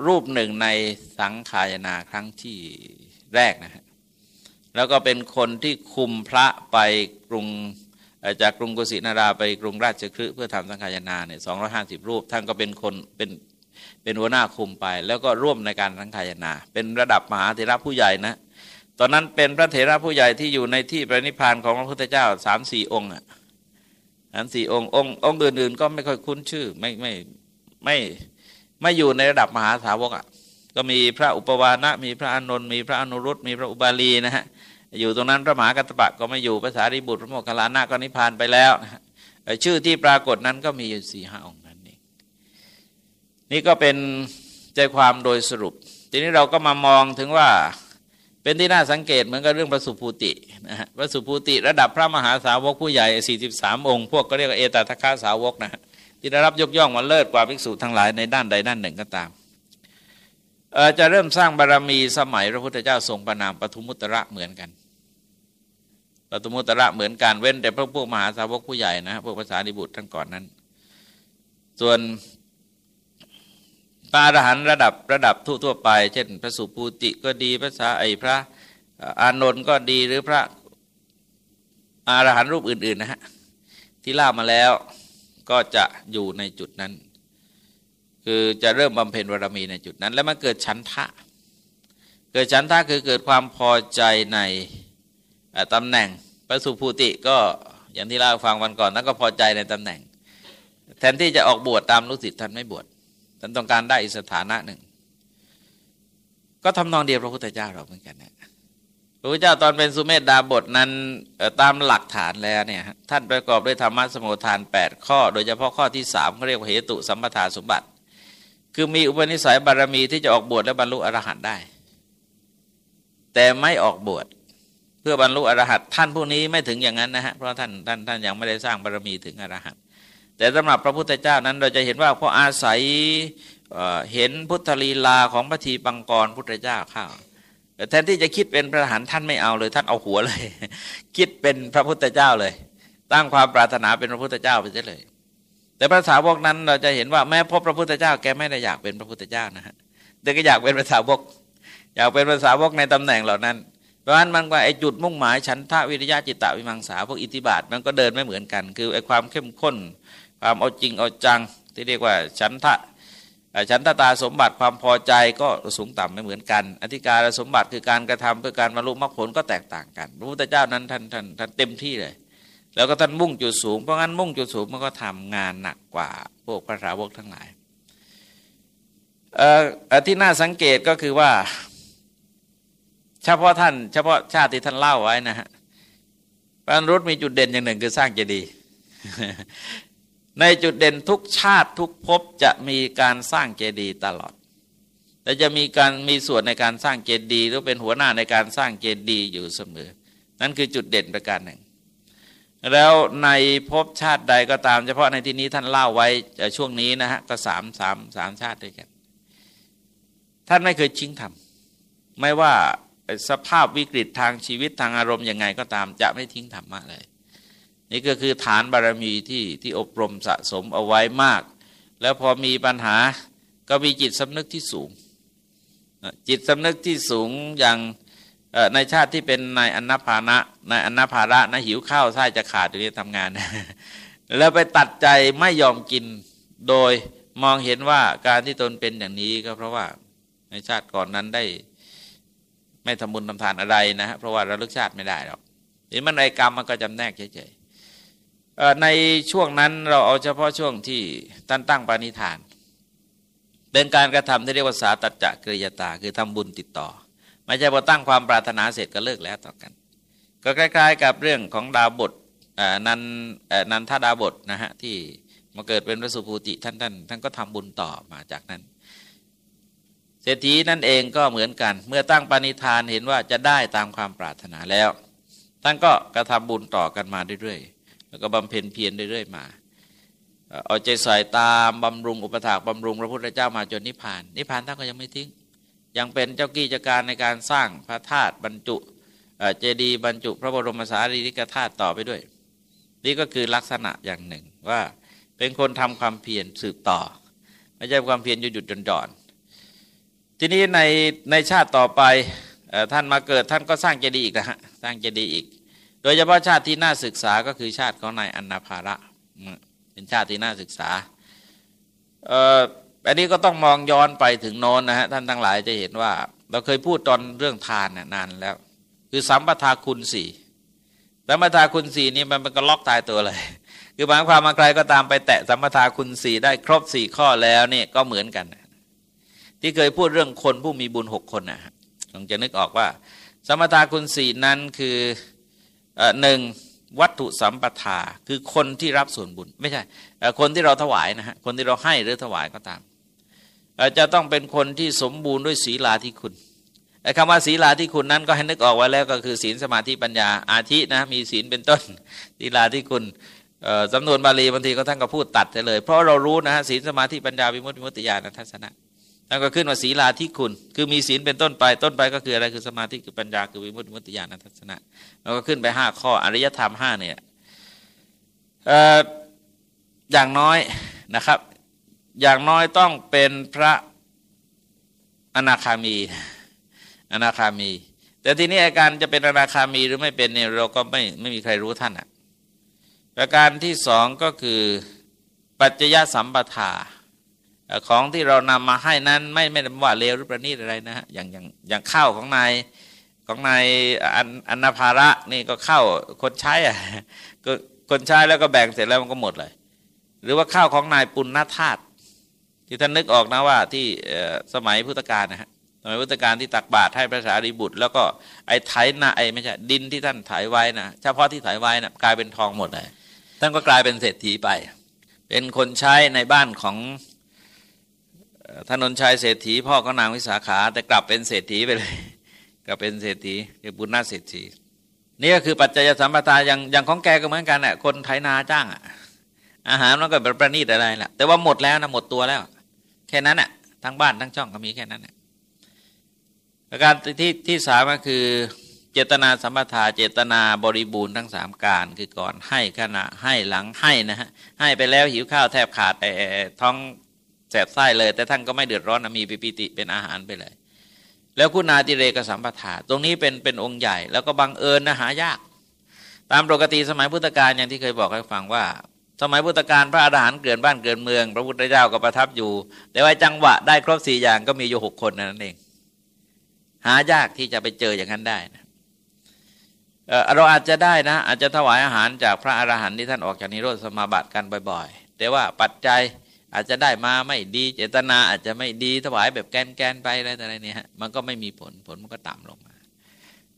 รูปหนึ่งในสังขายนาครั้งที่แรกนะฮะแล้วก็เป็นคนที่คุมพระไปกรุงจากกรุงกุสินาราไปกรุงราชคฤห์เพื่อทำสังขายนาเนี่ยสองร้อยห้าสิบรูป ท่านก็เป็นคนเป็นเป็นหัวหน้าคุมไป แล้วก็ร่วมในการสังขายนา เป็นระดับมหาเถระผู้ใหญ่นะ ตอนนั้นเป็นพระเถระผู้ใหญ่ที่อยู่ในที่ประนิพพานของพระพุทธเจ้าสามสี่องค์อะสามสี่องค์องค์องค์อื่นๆ ก็ไม่ค่อยคุ้นชื่อ ไม่ไม่ไม่ไม่อยู่ในระดับมหาสาวกอะก็มีพระอุปวานะมีพระอานนท์มีพระอนุรุตมีพระอุบาลีนะฮะอยู่ตรงนั้นพระมหากัตปะก็ไม่อยู่ภาษาริบุตรพระโมคคัลลานะก็นิพพานไปแล้วนะชื่อที่ปรากฏนั้นก็มีอยู่สี่ห้าองค์นั่นเองนี่ก็เป็นใจความโดยสรุป ทีนี้เราก็มามองถึงว่า เป็นที่น่าสังเกตเหมือนกับเรื่องพระสุภูตินะฮะพระสุภูติ ระดับพระมหาสาวกผู้ใหญ่ 43 องค์ พวกก็เรียกว่าเอตทัคคาสาวกนะฮะที่ได้รับยกย่องมาเลิศกว่าภิกษุทั้งหลายในด้านใดด้านหนึ่งก็ตามจะเริ่มสร้างบารรมีสมัยพระพุทธเจ้าทรงประนามปทุมุตระเหมือนกันปทุมุตระเหมือนกันเว้นแต่พระพวกมหาสาวกผู้ใหญ่นะพวกภาษาดิบุตรทั้งก่อนนั้น ส่วน พระอรหันต์ระดับระดับทั่วๆไป เช่น พระสุภูติก็ดีพระสาไอพระอานนท์ก็ดีหรือพระอรหันต์รูปอื่น ๆ นะฮะ ที่ล่ามาแล้วก็จะอยู่ในจุดนั้น คือจะเริ่มบำเพ็ญบารมีในจุดนั้น แล้วมันเกิดฉันทะ เกิดฉันทะคือเกิดความพอใจในตำแหน่งพระสุภูติก็อย่างที่เล่าฟังวันก่อนนั้นก็พอใจในตำแหน่ง แทนที่จะออกบวชตามลูกศิษย์ท่านไม่บวช ท่านต้องการได้อีกสถานะหนึ่ง ก็ทำนองเดียวพระพุทธเจ้าเราเหมือนกันนะพระพุทธเจ้าตอนเป็นสุเมธดาบทนั้นตามหลักฐานแล้วเนี่ยท่านประกอบด้วยธรรมะสมุทฐาน 8 ข้อ โดยเฉพาะข้อที่สามเขาเรียกว่าเหตุสัมปทาสมบัติ คือมีอุปนิสัยบารมีที่จะออกบวชและบรรลุอรหันต์ได้ แต่ไม่ออกบวชเพื่อบรรลุอรหันต์ท่านผู้นี้ไม่ถึงอย่างนั้นนะฮะเพราะท่านท่านท่านยังไม่ได้สร้างบารมีถึงอรหันต์ แต่สำหรับพระพุทธเจ้านั้นเราจะเห็นว่าพออาศัยเห็นพุทธลีลาของพระทีปังกรพุทธเจ้าข้าวแทนที่จะคิดเป็นพระหันท่านไม่เอาเลย ท่านเอาหัวเลย คิดเป็นพระพุทธเจ้าเลย ตั้งความปรารถนาเป็นพระพุทธเจ้าไปเลย แต่ภาษาวกนั้นเราจะเห็นว่าแม้พบพระพุทธเจ้าแกไม่ได้อยากเป็นพระพุทธเจ้านะฮะแต่ก็อยากเป็นภาษาวก อยากเป็นภาษาวกในตำแหน่งเหล่านั้น เพราะฉะนั้นมันก็ไอจุดมุ่งหมาย ฉันทะวิริยะจิตตวิมังสาพวกอิทธิบาทมันก็เดินไม่เหมือนกัน คือไอความเข้มข้น ความเอาจริงเอาจังที่เรียกว่าฉันทะฉันทตาสมบัติความพอใจก็สูงต่ำไม่เหมือนกัน อธิการสมบัติคือการกระทำเพื่อการบรรลุมรรคผลก็แตกต่างกันพระพุทธเจ้านั้นท่านท่านท่านเต็มที่เลย แล้วก็ท่านมุ่งจุดสูงเพราะงั้นมุ่งจุดสูงมันก็ทำงานหนักกว่าพวกพระสาวกทั้งหลายที่น่าสังเกตก็คือว่า เฉพาะท่าน เฉพาะชาติที่ท่านเล่าไว้นะฮะพระรุษมีจุดเด่นอย่างหนึ่งคือสร้างเจดีย์ ในจุดเด่นทุกชาติทุกภพจะมีการสร้างเจดีย์ตลอดและจะมีการมีส่วนในการสร้างเจดีย์หรือเป็นหัวหน้าในการสร้างเจดีย์อยู่เสมอ นั่นคือจุดเด่นประการหนึ่ง แล้วในภพชาติใดก็ตามเฉพาะในที่นี้ท่านเล่าไว้ช่วงนี้นะฮะก็สามสามสามชาติด้วยกัน ท่านไม่เคยชิงทำไม่ว่าสภาพวิกฤตทางชีวิตทางอารมณ์ยังไงก็ตามจะไม่ทิ้งธรรมะเลย นี่ก็คือฐานบารมีที่ที่อบรมสะสมเอาไว้มาก แล้วพอมีปัญหาก็มีจิตสำนึกที่สูง จิตสำนึกที่สูงอย่างในชาติที่เป็นนายอนนภานะนายอนนภาระนะหิวข้าวไส้จะขาดตรงนี้ทำงาน แล้วไปตัดใจไม่ยอมกินโดยมองเห็นว่าการที่ตนเป็นอย่างนี้ก็เพราะว่าในชาติก่อนนั้นได้ไม่ทำบุญทำทานอะไรนะฮะเพราะว่าระลึกชาติไม่ได้หรอกนี่มันในกรรมมันก็จำแนกเฉย ในช่วงนั้นเราเอาเฉพาะช่วงที่ท่านตั้งปณิธาน เป็นการกระทำที่เรียกว่าสาตัจจะกริยตา คือทำบุญติดต่อ ไม่ใช่พอตั้งความปรารถนาเสร็จก็เลิกแล้วต่อกัน ก็คล้าย ๆ กับเรื่องของดาวบทนันนันทดาบทนะฮะที่มาเกิดเป็นพระสุภูติท่านท่านท่านก็ทำบุญต่อมาจากนั้น เศรษฐีนั่นเองก็เหมือนกัน เมื่อตั้งปณิธานเห็นว่าจะได้ตามความปรารถนาแล้ว ท่านก็กระทำบุญต่อกันมาเรื่อยๆ แล้วก็บำเพ็ญเพียรเรื่อยๆมาเอาใจใส่ตามบำรุงอุปถากบำรุงพระพุทธเจ้ามาจนนิพพาน นิพพานท่านก็ยังไม่ทิ้ง ยังเป็นเจ้ากี้จัการในการสร้างพระธาตุบรรจุเจดีย์บรรจุพระบรมสารีริกธาตุต่อไปด้วย นี่ก็คือลักษณะอย่างหนึ่งว่าเป็นคนทำความเพียรสืบต่อ ไม่ใช่ความเพียรหยุดหยุดจนจอนทีนี้ในในชาติต่อไปท่านมาเกิดท่านก็สร้างเจดีย์อีกนะฮะสร้างเจดีย์อีก โดยเฉพาะชาติที่น่าศึกษาก็คือชาติของนายอนนาภาระเป็นชาติที่น่าศึกษาอันนี้ก็ต้องมองย้อนไปถึงโน้นนะฮะท่านทั้งหลายจะเห็นว่า เราเคยพูดตอนเรื่องทานนานแล้ว คือสัมปทาคุณสี่สัมปทาคุณสี่นี่มันเป็นก็ล็อกตายตัวเลย คือหมายความมาใครก็ตามไปแตะสัมปทาคุณสี่ได้ครบสี่ข้อแล้วเนี่ยก็เหมือนกัน ที่เคยพูดเรื่องคนผู้มีบุญหกคนนะฮะลองจะนึกออกว่า สมถาคุณสี่นั้นคือ หนึ่งวัตถุสัมปทาคือคนที่รับส่วนบุญ ไม่ใช่คนที่เราถวายนะฮะคนที่เราให้หรือถวายก็ตาม จะต้องเป็นคนที่สมบูรณ์ด้วยศีลาที่คุณคำว่าศีลาที่คุณนั้นก็ให้นึกออกไว้แล้วก็คือศีลสมาธิปัญญาอาทินะมีศีลเป็นต้นศีลาที่คุณจำนวนบาลีบางทีก็ท่านก็พูดตัดเลย เพราะเรารู้นะฮะศีลสมาธิปัญญาวิมุตติมุตติญาณทัศนะ แล้วก็ขึ้นว่าศีลาที่คุณ คือมีศีลเป็นต้นไปต้นไปก็คืออะไรคือสมาธิคือปัญญาคือวิมุตติมุตติญาณทัศนะแล้วก็ขึ้นไปห้าข้ออริยธรรมห้าเนี่ยอย่างน้อยนะครับ อย่างน้อยต้องเป็นพระอนาคามีอนาคามี แต่ทีนี้อาการจะเป็นอนาคามีหรือไม่เป็นเนี่ยเราก็ไม่ไม่มีใครรู้ท่านอะประการที่สองก็คือปัจจยสัมปทา ของที่เรานำมาให้นั้นไม่ไม่ว่าเลวหรือประณีตอะไรนะฮะอย่างอย่างอย่างข้าวของนายของนายอันอนาภาระนี่ก็ข้าวคนใช้อะก็คนใช้แล้วก็แบ่งเสร็จแล้วมันก็หมดเลย หรือว่าข้าวของนายปุณณธาตุที่ท่านนึกออกนะว่าที่สมัยพุทธกาลนะฮะสมัยพุทธกาลที่ตักบาตรให้พระสารีบุตร แล้วก็ไอ้ไถนาไอ้ไม่ใช่ดินที่ท่านไถไว้นะเฉพาะที่ไถไว้นะกลายเป็นทองหมดเลยท่านก็กลายเป็นเศรษฐีไป เป็นคนใช้ในบ้านของ ถนนชัยเศรษฐีพ่อก็นางวิสาขา แต่กลับเป็นเศรษฐีไปเลยกลับเป็นเศรษฐีคือบุญนาเศรษฐีนี่ก็คือปัจจัยสัมปทาอย่างอย่างของแกก็เหมือนกันแหละคนไถนาจ้างอะอาหารมันก็เป็นประณีตอะไรแหละแต่ว่าหมดแล้วนะหมดตัวแล้ว แค่นั้นแหะทั้งบ้านทั้งช่องก็มีแค่นั้นแหละประการที่ที่สามก็คือเจตนาสัมปทาเจตนาบริบูรณ์ทั้งสามการคือก่อนให้ขณะให้หลังให้นะฮะให้ไปแล้วหิวข้าวแทบขาดท้อง แสบไส้เลย แต่ท่านก็ไม่เดือดร้อนนะมีปิปิติเป็นอาหารไปเลย แล้วคุณาติเรกสัมปทาตรงนี้เป็นเป็นองค์ใหญ่ แล้วก็บังเอิญนะหายาก ตามปกติสมัยพุทธกาลอย่างที่เคยบอกให้ฟังว่า สมัยพุทธกาลพระอาหารเกิดบ้านเกิดเมือง พระพุทธเจ้าก็ประทับอยู่ แต่ว่าจังหวะได้ครบสี่อย่างก็มีอยู่หกคนนั่นเอง หายากที่จะไปเจออย่างนั้นได้นะเราอาจจะได้นะ อาจจะถวายอาหารจากพระอาหารหันต์ที่ท่านออกจากนิโรธสมาบัติกันบ่อย ๆ แต่ว่าปัจจัย อาจจะได้มาไม่ดีเจตนาอาจจะไม่ดีถวายแบบแกนๆไปอะไรอะไรเนี่ยมันก็ไม่มีผลผลมันก็ต่ำลงมา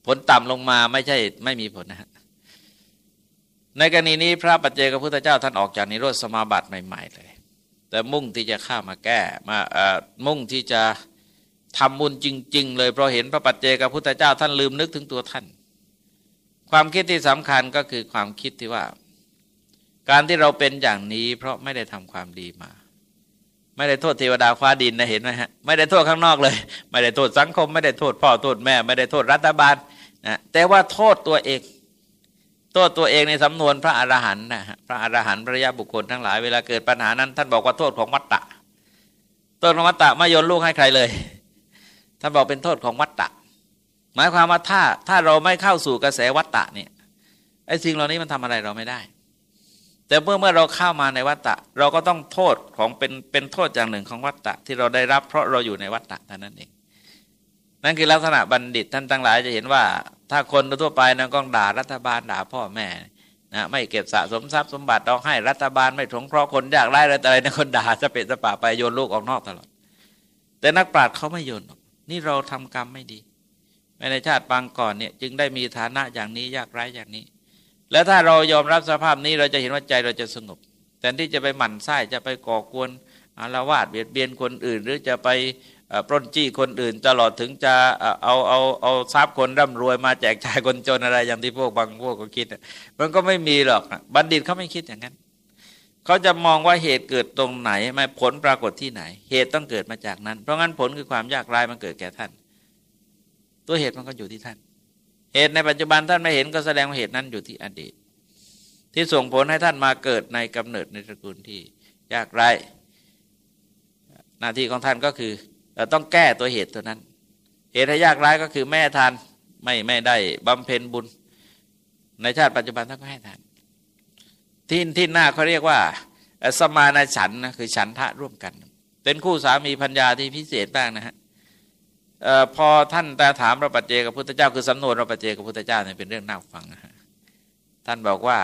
ผลต่ำลงมาไม่ใช่ไม่มีผลนะฮะในกรณีนี้พระปัจเจกพุทธเจ้าท่านออกจากนิโรธสมาบัติใหม่ ๆ เลย แต่มุ่งที่จะข้ามาแก้มาเอ่อมุ่งที่จะทำบุญจริง ๆ เลยเพราะเห็นพระปัจเจกพุทธเจ้าท่านลืมนึกถึงตัวท่าน ความคิดที่สำคัญก็คือความคิดที่ว่า การที่เราเป็นอย่างนี้เพราะไม่ได้ทำความดีมา ไม่ได้โทษเทวดาฟ้าดินนะเห็นไหมฮะไม่ได้โทษข้างนอกเลย ไม่ได้โทษสังคม ไม่ได้โทษพ่อโทษแม่ ไม่ได้โทษรัฐบาลนะแต่ว่าโทษตัวเอง โทษตัวเองในสำนวนพระอรหันต์นะฮะพระอรหันต์พระยาบุคคลทั้งหลายเวลาเกิดปัญหานั้น ท่านบอกว่าโทษของวัตตะโทษของวัตตะไม่โยนลูกให้ใครเลย ท่านบอกเป็นโทษของวัตตะ หมายความว่าถ้าถ้าเราไม่เข้าสู่กระแสวัตตะเนี่ยไอ้สิ่งเหล่านี้มันทำอะไรเราไม่ได้ แต่เมื่อเมื่อเราเข้ามาในวัฏฏะเราก็ต้องโทษของเป็นเป็นโทษอย่างหนึ่งของวัฏฏะที่เราได้รับเพราะเราอยู่ในวัฏฏะเท่านั้นเองนั่นคือลักษณะบัณฑิตท่านทั้งหลายจะเห็นว่า ถ้าคนทั่วไปนะก็ด่ารัฐบาลด่าพ่อแม่นะไม่เก็บสะสมทรัพย์สมบัติต้องให้รัฐบาลไม่สงเคราะห์คนยากไร้อะไรอะไรนะคนด่าจะเป็ดจะป่าไปโยนลูกออกนอกตลอด แต่นักปราชญ์เขาไม่โยนนี่เราทำกรรมไม่ดีในชาติปางก่อนเนี่ยจึงได้มีฐานะอย่างนี้ยากไร้อย่างนี้ แล้วถ้าเรายอมรับสภาพนี้เราจะเห็นว่าใจเราจะสงบแทนที่จะไปหมั่นไส้จะไปก่อกวนอารวาสเบียดเบียนคนอื่น หรือจะไปปล้นจี้คนอื่น ตลอดถึงจะเอาเอาเอาทรัพย์คนร่ำรวยมาแจกจ่ายคนจนอะไรอย่างที่พวกบางพวกก็คิด มันก็ไม่มีหรอกบัณฑิตเขาไม่คิดอย่างนั้นเขาจะมองว่าเหตุเกิดตรงไหนไม่ผลปรากฏที่ไหน เหตุต้องเกิดมาจากนั้น เพราะงั้นผลคือความยากไร้มันเกิดแก่ท่าน ตัวเหตุมันก็อยู่ที่ท่าน เหตุในปัจจุบันท่านไม่เห็นก็แสดงว่าเหตุนั้นอยู่ที่อดีต ที่ส่งผลให้ท่านมาเกิดในกำเนิดในตระกูลที่ยากไร้หน้าที่ของท่านก็คือเราต้องแก้ตัวเหตุตัวนั้น เหตุที่ยากไร้ก็คือแม่ทานไม่ไม่ได้บำเพ็ญบุญ ในชาติปัจจุบันท่านก็ให้ทานที่ที่หน้าเขาเรียกว่า สมานาฉันนะคือฉันทะร่วมกัน เป็นคู่สามีพัญญาที่พิเศษบ้างนะฮะ ออพอท่านแต่ถามพระปัจเจกับพุทธเจ้าคือสำนวนพระปัจเจกับพุทธเจ้าเนี่ยเป็นเรื่องน่าฟัง ท่านบอกว่า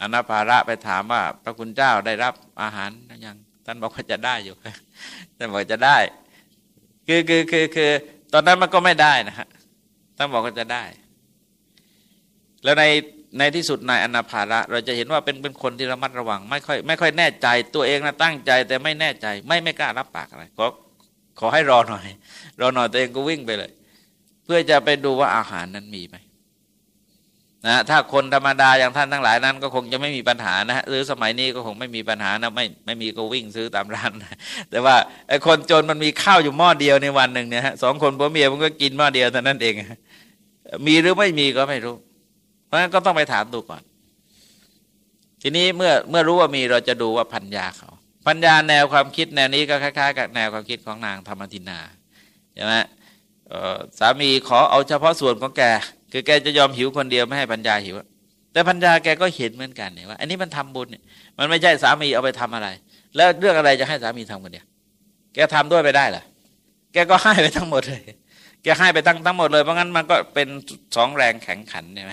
อนาภาระไปถามว่า พระคุณเจ้าได้รับอาหารยัง ท่านบอกว่าจะได้อยู่ท่านบอกจะได้ คือคือคือคือตอนนั้นมันก็ไม่ได้นะฮะท่านบอกว่าจะได้ แล้วในในที่สุดนายอนาภาระเราจะเห็นว่าเป็นเป็นคนที่ระมัดระวัง ไม่ค่อยไม่ค่อยแน่ใจตัวเองนะตั้งใจแต่ไม่แน่ใจ ไม่ไม่กล้ารับปากอะไรก็ ขอให้รอหน่อย รอหน่อยตัวเองก็วิ่งไปเลย เพื่อจะไปดูว่าอาหารนั้นมีไหมนะถ้าคนธรรมดาอย่างท่านทั้งหลายนั้น ก็คงจะไม่มีปัญหานะหรือสมัยนี้ก็คงไม่มีปัญหานะไม่ไม่มีก็วิ่งซื้อตามร้านแต่ว่าไอ้คนจนมันมีข้าวอยู่หม้อเดียวในวันหนึ่งเนี่ยฮะสองคนผัวเมียมันก็กินหม้อเดียวเท่านั้นเอง มีหรือไม่มีก็ไม่รู้ เพราะฉะนั้นก็ต้องไปถามดูก่อน ทีนี้เมื่อเมื่อรู้ว่ามีเราจะดูว่าพันยาเขา ปัญญาแนวความคิดแนวนี้ก็คล้ายๆกับแนวความคิดของนางธรรมทินาใช่ไหมสามีขอเอาเฉพาะส่วนของแกคือแกจะยอมหิวคนเดียวไม่ให้ปัญญาหิว แต่ปัญญาแกก็เห็นเหมือนกันเนี่ยว่า อันนี้มันทำบุญเนี่ยมันไม่ใช่สามีเอาไปทำอะไร แล้วเรื่องอะไรจะให้สามีทำคนเดียวแกทำด้วยไปได้เหรอแกก็ให้ไปทั้งหมดเลยแกให้ไปทั้งทั้งหมดเลยเพราะงั้นมันก็เป็นสองแรงแข็งขันเนี่ยไหม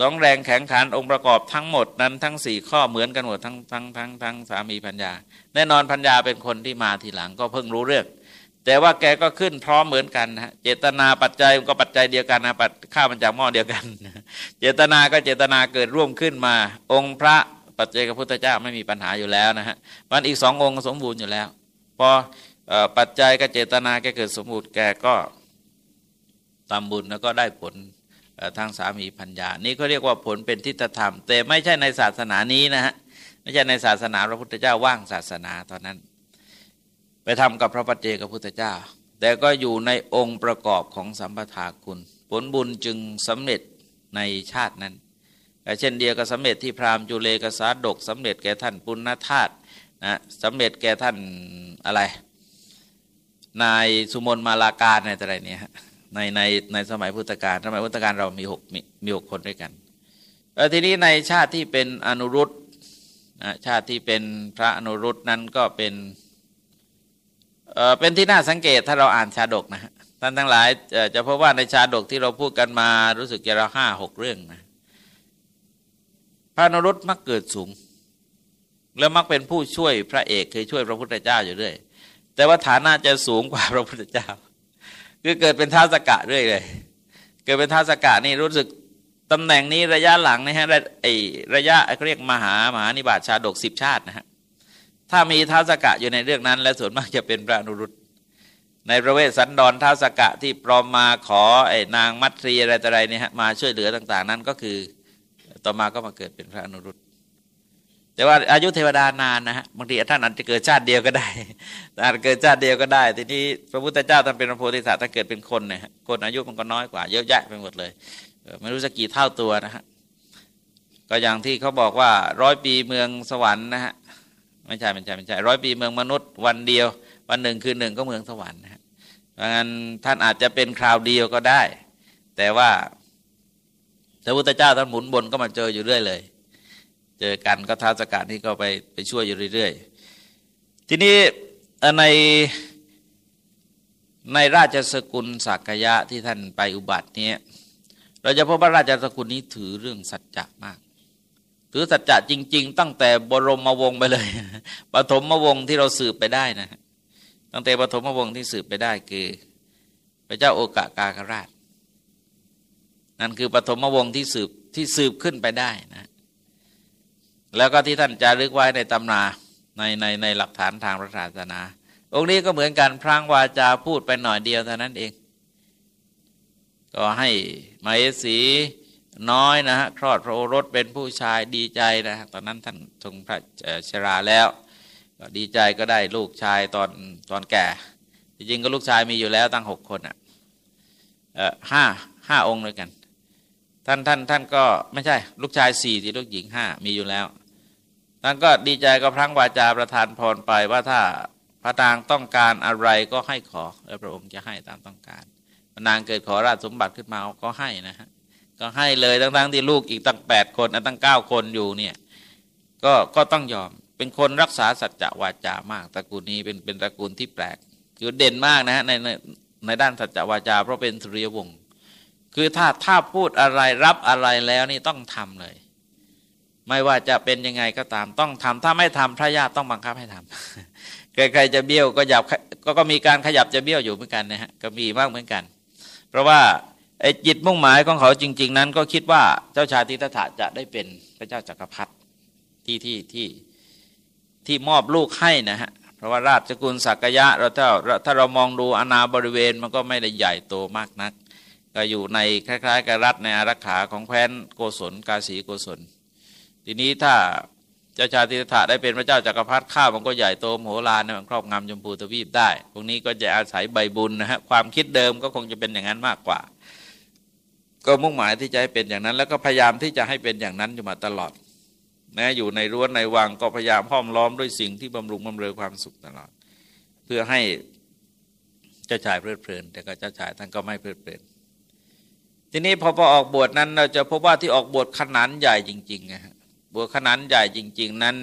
สองแรงแข็งขันองค์ประกอบทั้งหมดนั้นทั้งสี่ข้อเหมือนกันหมดทั้งทั้งทั้งทั้งสามีพัญญา แน่นอนพัญญาเป็นคนที่มาทีหลังก็เพิ่งรู้เรื่อง แต่ว่าแกก็ขึ้นพร้อมเหมือนกันนะเจตนาปัจจัยก็ปัจจัยเดียวกันนะปัจข้ามันจากหม้อเดียวกัน เจตนาก็เจตนาเกิดร่วมขึ้นมา องค์พระปัจเจกพุทธเจ้าไม่มีปัญหาอยู่แล้วนะฮะมันอีกสององค์สมบูรณ์อยู่แล้ว พอปัจจัยกับเจตนาแกเกิดสมบูรณ์แกก็ทำบุญแล้วก็ได้ผล ทางสามีพัญญา นี่เขาเรียกว่าผลเป็นทิฏฐธรรม แต่ไม่ใช่ในศาสนานี้นะฮะ ไม่ใช่ในศาสนาพระพุทธเจ้าว่างศาสนาตอนนั้น ไปทำกับพระปัจเจกพุทธเจ้า แต่ก็อยู่ในองค์ประกอบของสัมปทาคุณ ผลบุญจึงสำเร็จในชาตินั้นเช่นเดียวกับสำเร็จที่พราหมณ์จุเลกษาดกสำเร็จแก่ท่านปุณณธาตุนะสำเร็จแก่ท่านอะไร นายสุมนมาลาการในอะไรเนี่ย ในในในสมัยพุทธกาลสมัยพุทธกาลเรามีหกมีมีหกคนด้วยกันแล้วทีนี้ในชาติที่เป็นอนุรุตชาติที่เป็นพระอนุรุตนั้นก็เป็นเอ่อเป็นที่น่าสังเกตถ้าเราอ่านชาดกนะฮะท่านทั้งหลายจะพบว่าในชาดกที่เราพูดกันมารู้สึกจะเราห้าหกเรื่องนะพระนรุตมักเกิดสูง แล้วมักเป็นผู้ช่วยพระเอกเคยช่วยพระพุทธเจ้าอยู่เรื่อยแต่ว่าฐานะจะสูงกว่าพระพุทธเจ้า คือเกิดเป็นท้าสกะเรื่อยเลย เกิดเป็นท้าสกะนี่รู้สึกตำแหน่งนี้ระยะหลังนะฮะไอระยะเขาเรียกมหามหานิบาตชาดกสิบชาตินะฮะถ้ามีท้าสกะอยู่ในเรื่องนั้น และส่วนมากจะเป็นพระนุรุตในประเวศสันดรท้าสกะที่ปลอมมาขอไอ้นางมัตรีอะไรต่ออะไรเนี่ยฮะมาช่วยเหลือต่าง ๆ นั้นก็คือต่อมาก็มาเกิดเป็นพระอนุรุต แต่ว่าอายุเทวดานานนะฮะบางทีท่านอาจจะเกิดชาติเดียวก็ได้อาจจะเกิดชาติเดียวก็ได้ ทีนี้พระพุทธเจ้าท่านเป็นพระโพธิสัตว์ถ้าเกิดเป็นคนเนี่ยคนอายุมันก็น้อยกว่า เยอะแยะไปหมดเลยไม่รู้จะกี่เท่าตัวนะฮะก็อย่างที่เขาบอกว่าร้อยปีเมืองสวรรค์นะฮะไม่ใช่ไม่ใช่ไม่ใช่ร้อยปีเมืองมนุษย์วันเดียว วันหนึ่งคืนหนึ่งก็เมืองสวรรค์นะฮะเพราะงั้นท่านอาจจะเป็นคราวเดียวก็ได้ แต่ว่าพระพุทธเจ้าท่านหมุนบนก็มาเจออยู่เรื่อยเลย เจอกันก็ท้าสกัดนี่ก็ไปไปช่วยอยู่เรื่อยๆ ทีนี้ในในราชสกุลสักยะที่ท่านไปอุบัติเนี้ยเราจะพบว่าราชสกุลนี้ถือเรื่องสัจจะมาก ถือสัจจะจริง ๆ ตั้งแต่บรมวงศ์ไปเลยปฐมวงศ์ที่เราสืบไปได้นะตั้งแต่ปฐมวงศ์ที่สืบไปได้คือพระเจ้าโอกากากราช นั่นคือปฐมวงศ์ที่สืบที่สืบขึ้นไปได้นะ แล้วก็ที่ท่านจะลึกไว้ในตำนาในในในหลักฐานทางพระศาสนา องค์นี้ก็เหมือนกันพรางวาจาพูดไปหน่อยเดียวเท่านั้นเอง ก็ให้มาเอสีน้อยนะฮะคลอดพระโอรสเป็นผู้ชายดีใจนะตอนนั้นท่านทรงพระชราแล้วก็ดีใจก็ได้ลูกชายตอนตอนแก่ จริงๆก็ลูกชายมีอยู่แล้วตั้งหกคนอะห้าห้าองค์ด้วยกัน ท่านท่านท่านก็ไม่ใช่ลูกชายสี่ที่ลูกหญิงห้ามีอยู่แล้ว ท่านก็ดีใจก็พลั้งวาจาประทานพรไปว่าถ้าพระนางต้องการอะไรก็ให้ขอแล้วพระองค์จะให้ตามต้องการพระนางเกิดขอราชสมบัติขึ้นมาก็ให้นะฮะก็ให้เลยทั้งทั้งที่ลูกอีกตั้งแปดคนตั้งเก้าคนอยู่เนี่ยก็ก็ต้องยอมเป็นคนรักษาสัจจะวาจามากตระกูลนี้เป็นเป็นตระกูลที่แปลกคือเด่นมากนะฮะในในในด้านสัจจะวาจา เพราะเป็นสุริยวงศ์คือถ้าถ้าพูดอะไรรับอะไรแล้วนี่ต้องทำเลย ไม่ว่าจะเป็นยังไงก็ตามต้องทำถ้าไม่ทำพระญาติต้องบังคับให้ทำใครๆจะเบี้ยวก็หยับก็ก็มีการขยับจะเบี้ยวอยู่เหมือนกันนะฮะก็มีมากเหมือนกัน เพราะว่าไอ้จิตมุ่งหมายของเขาจริง ๆ นั้นก็คิดว่าเจ้าชายทิฏฐะจะได้เป็นพระเจ้าจักรพรรดิที่ที่ที่ที่มอบลูกให้นะฮะเพราะว่าราชกุลสักยะเราถ้าถ้าเรามองดูอนาบริเวณมันก็ไม่ได้ใหญ่โตมากนัก ก็อยู่ในคล้ายๆกับรัฐในอารักขาของแคว้นโกศลกาสีโกศล ทีนี้ถ้าเจ้าชาติถะได้เป็นพระเจ้าจากักรพรรดิข้าวมันก็ใหญ่โตมโหฬารมันครอบงำจมพูทวีปได้ พวกนี้ก็จะอาศัยใบบุญนะฮะความคิดเดิมก็คงจะเป็นอย่างนั้นมากกว่า ก็มุ่งหมายที่จะให้เป็นอย่างนั้น แล้วก็พยายามที่จะให้เป็นอย่างนั้นอยู่มาตลอดนะอยู่ในรั้วในวังก็พยายามห้อมล้อมด้วยสิ่งที่บำรุงบำเรอความสุขตลอด เพื่อให้เจ้าชายเพลิดเพลิน แต่ก็เจ้าชายท่านก็ไม่เพลิดเพลินทีนี้พอพอออกบวชนั้นเราจะพบว่าที่ออกบวชขนาดใหญ่จริงๆนะ บัวขนาดใหญ่จริง ๆ นั้น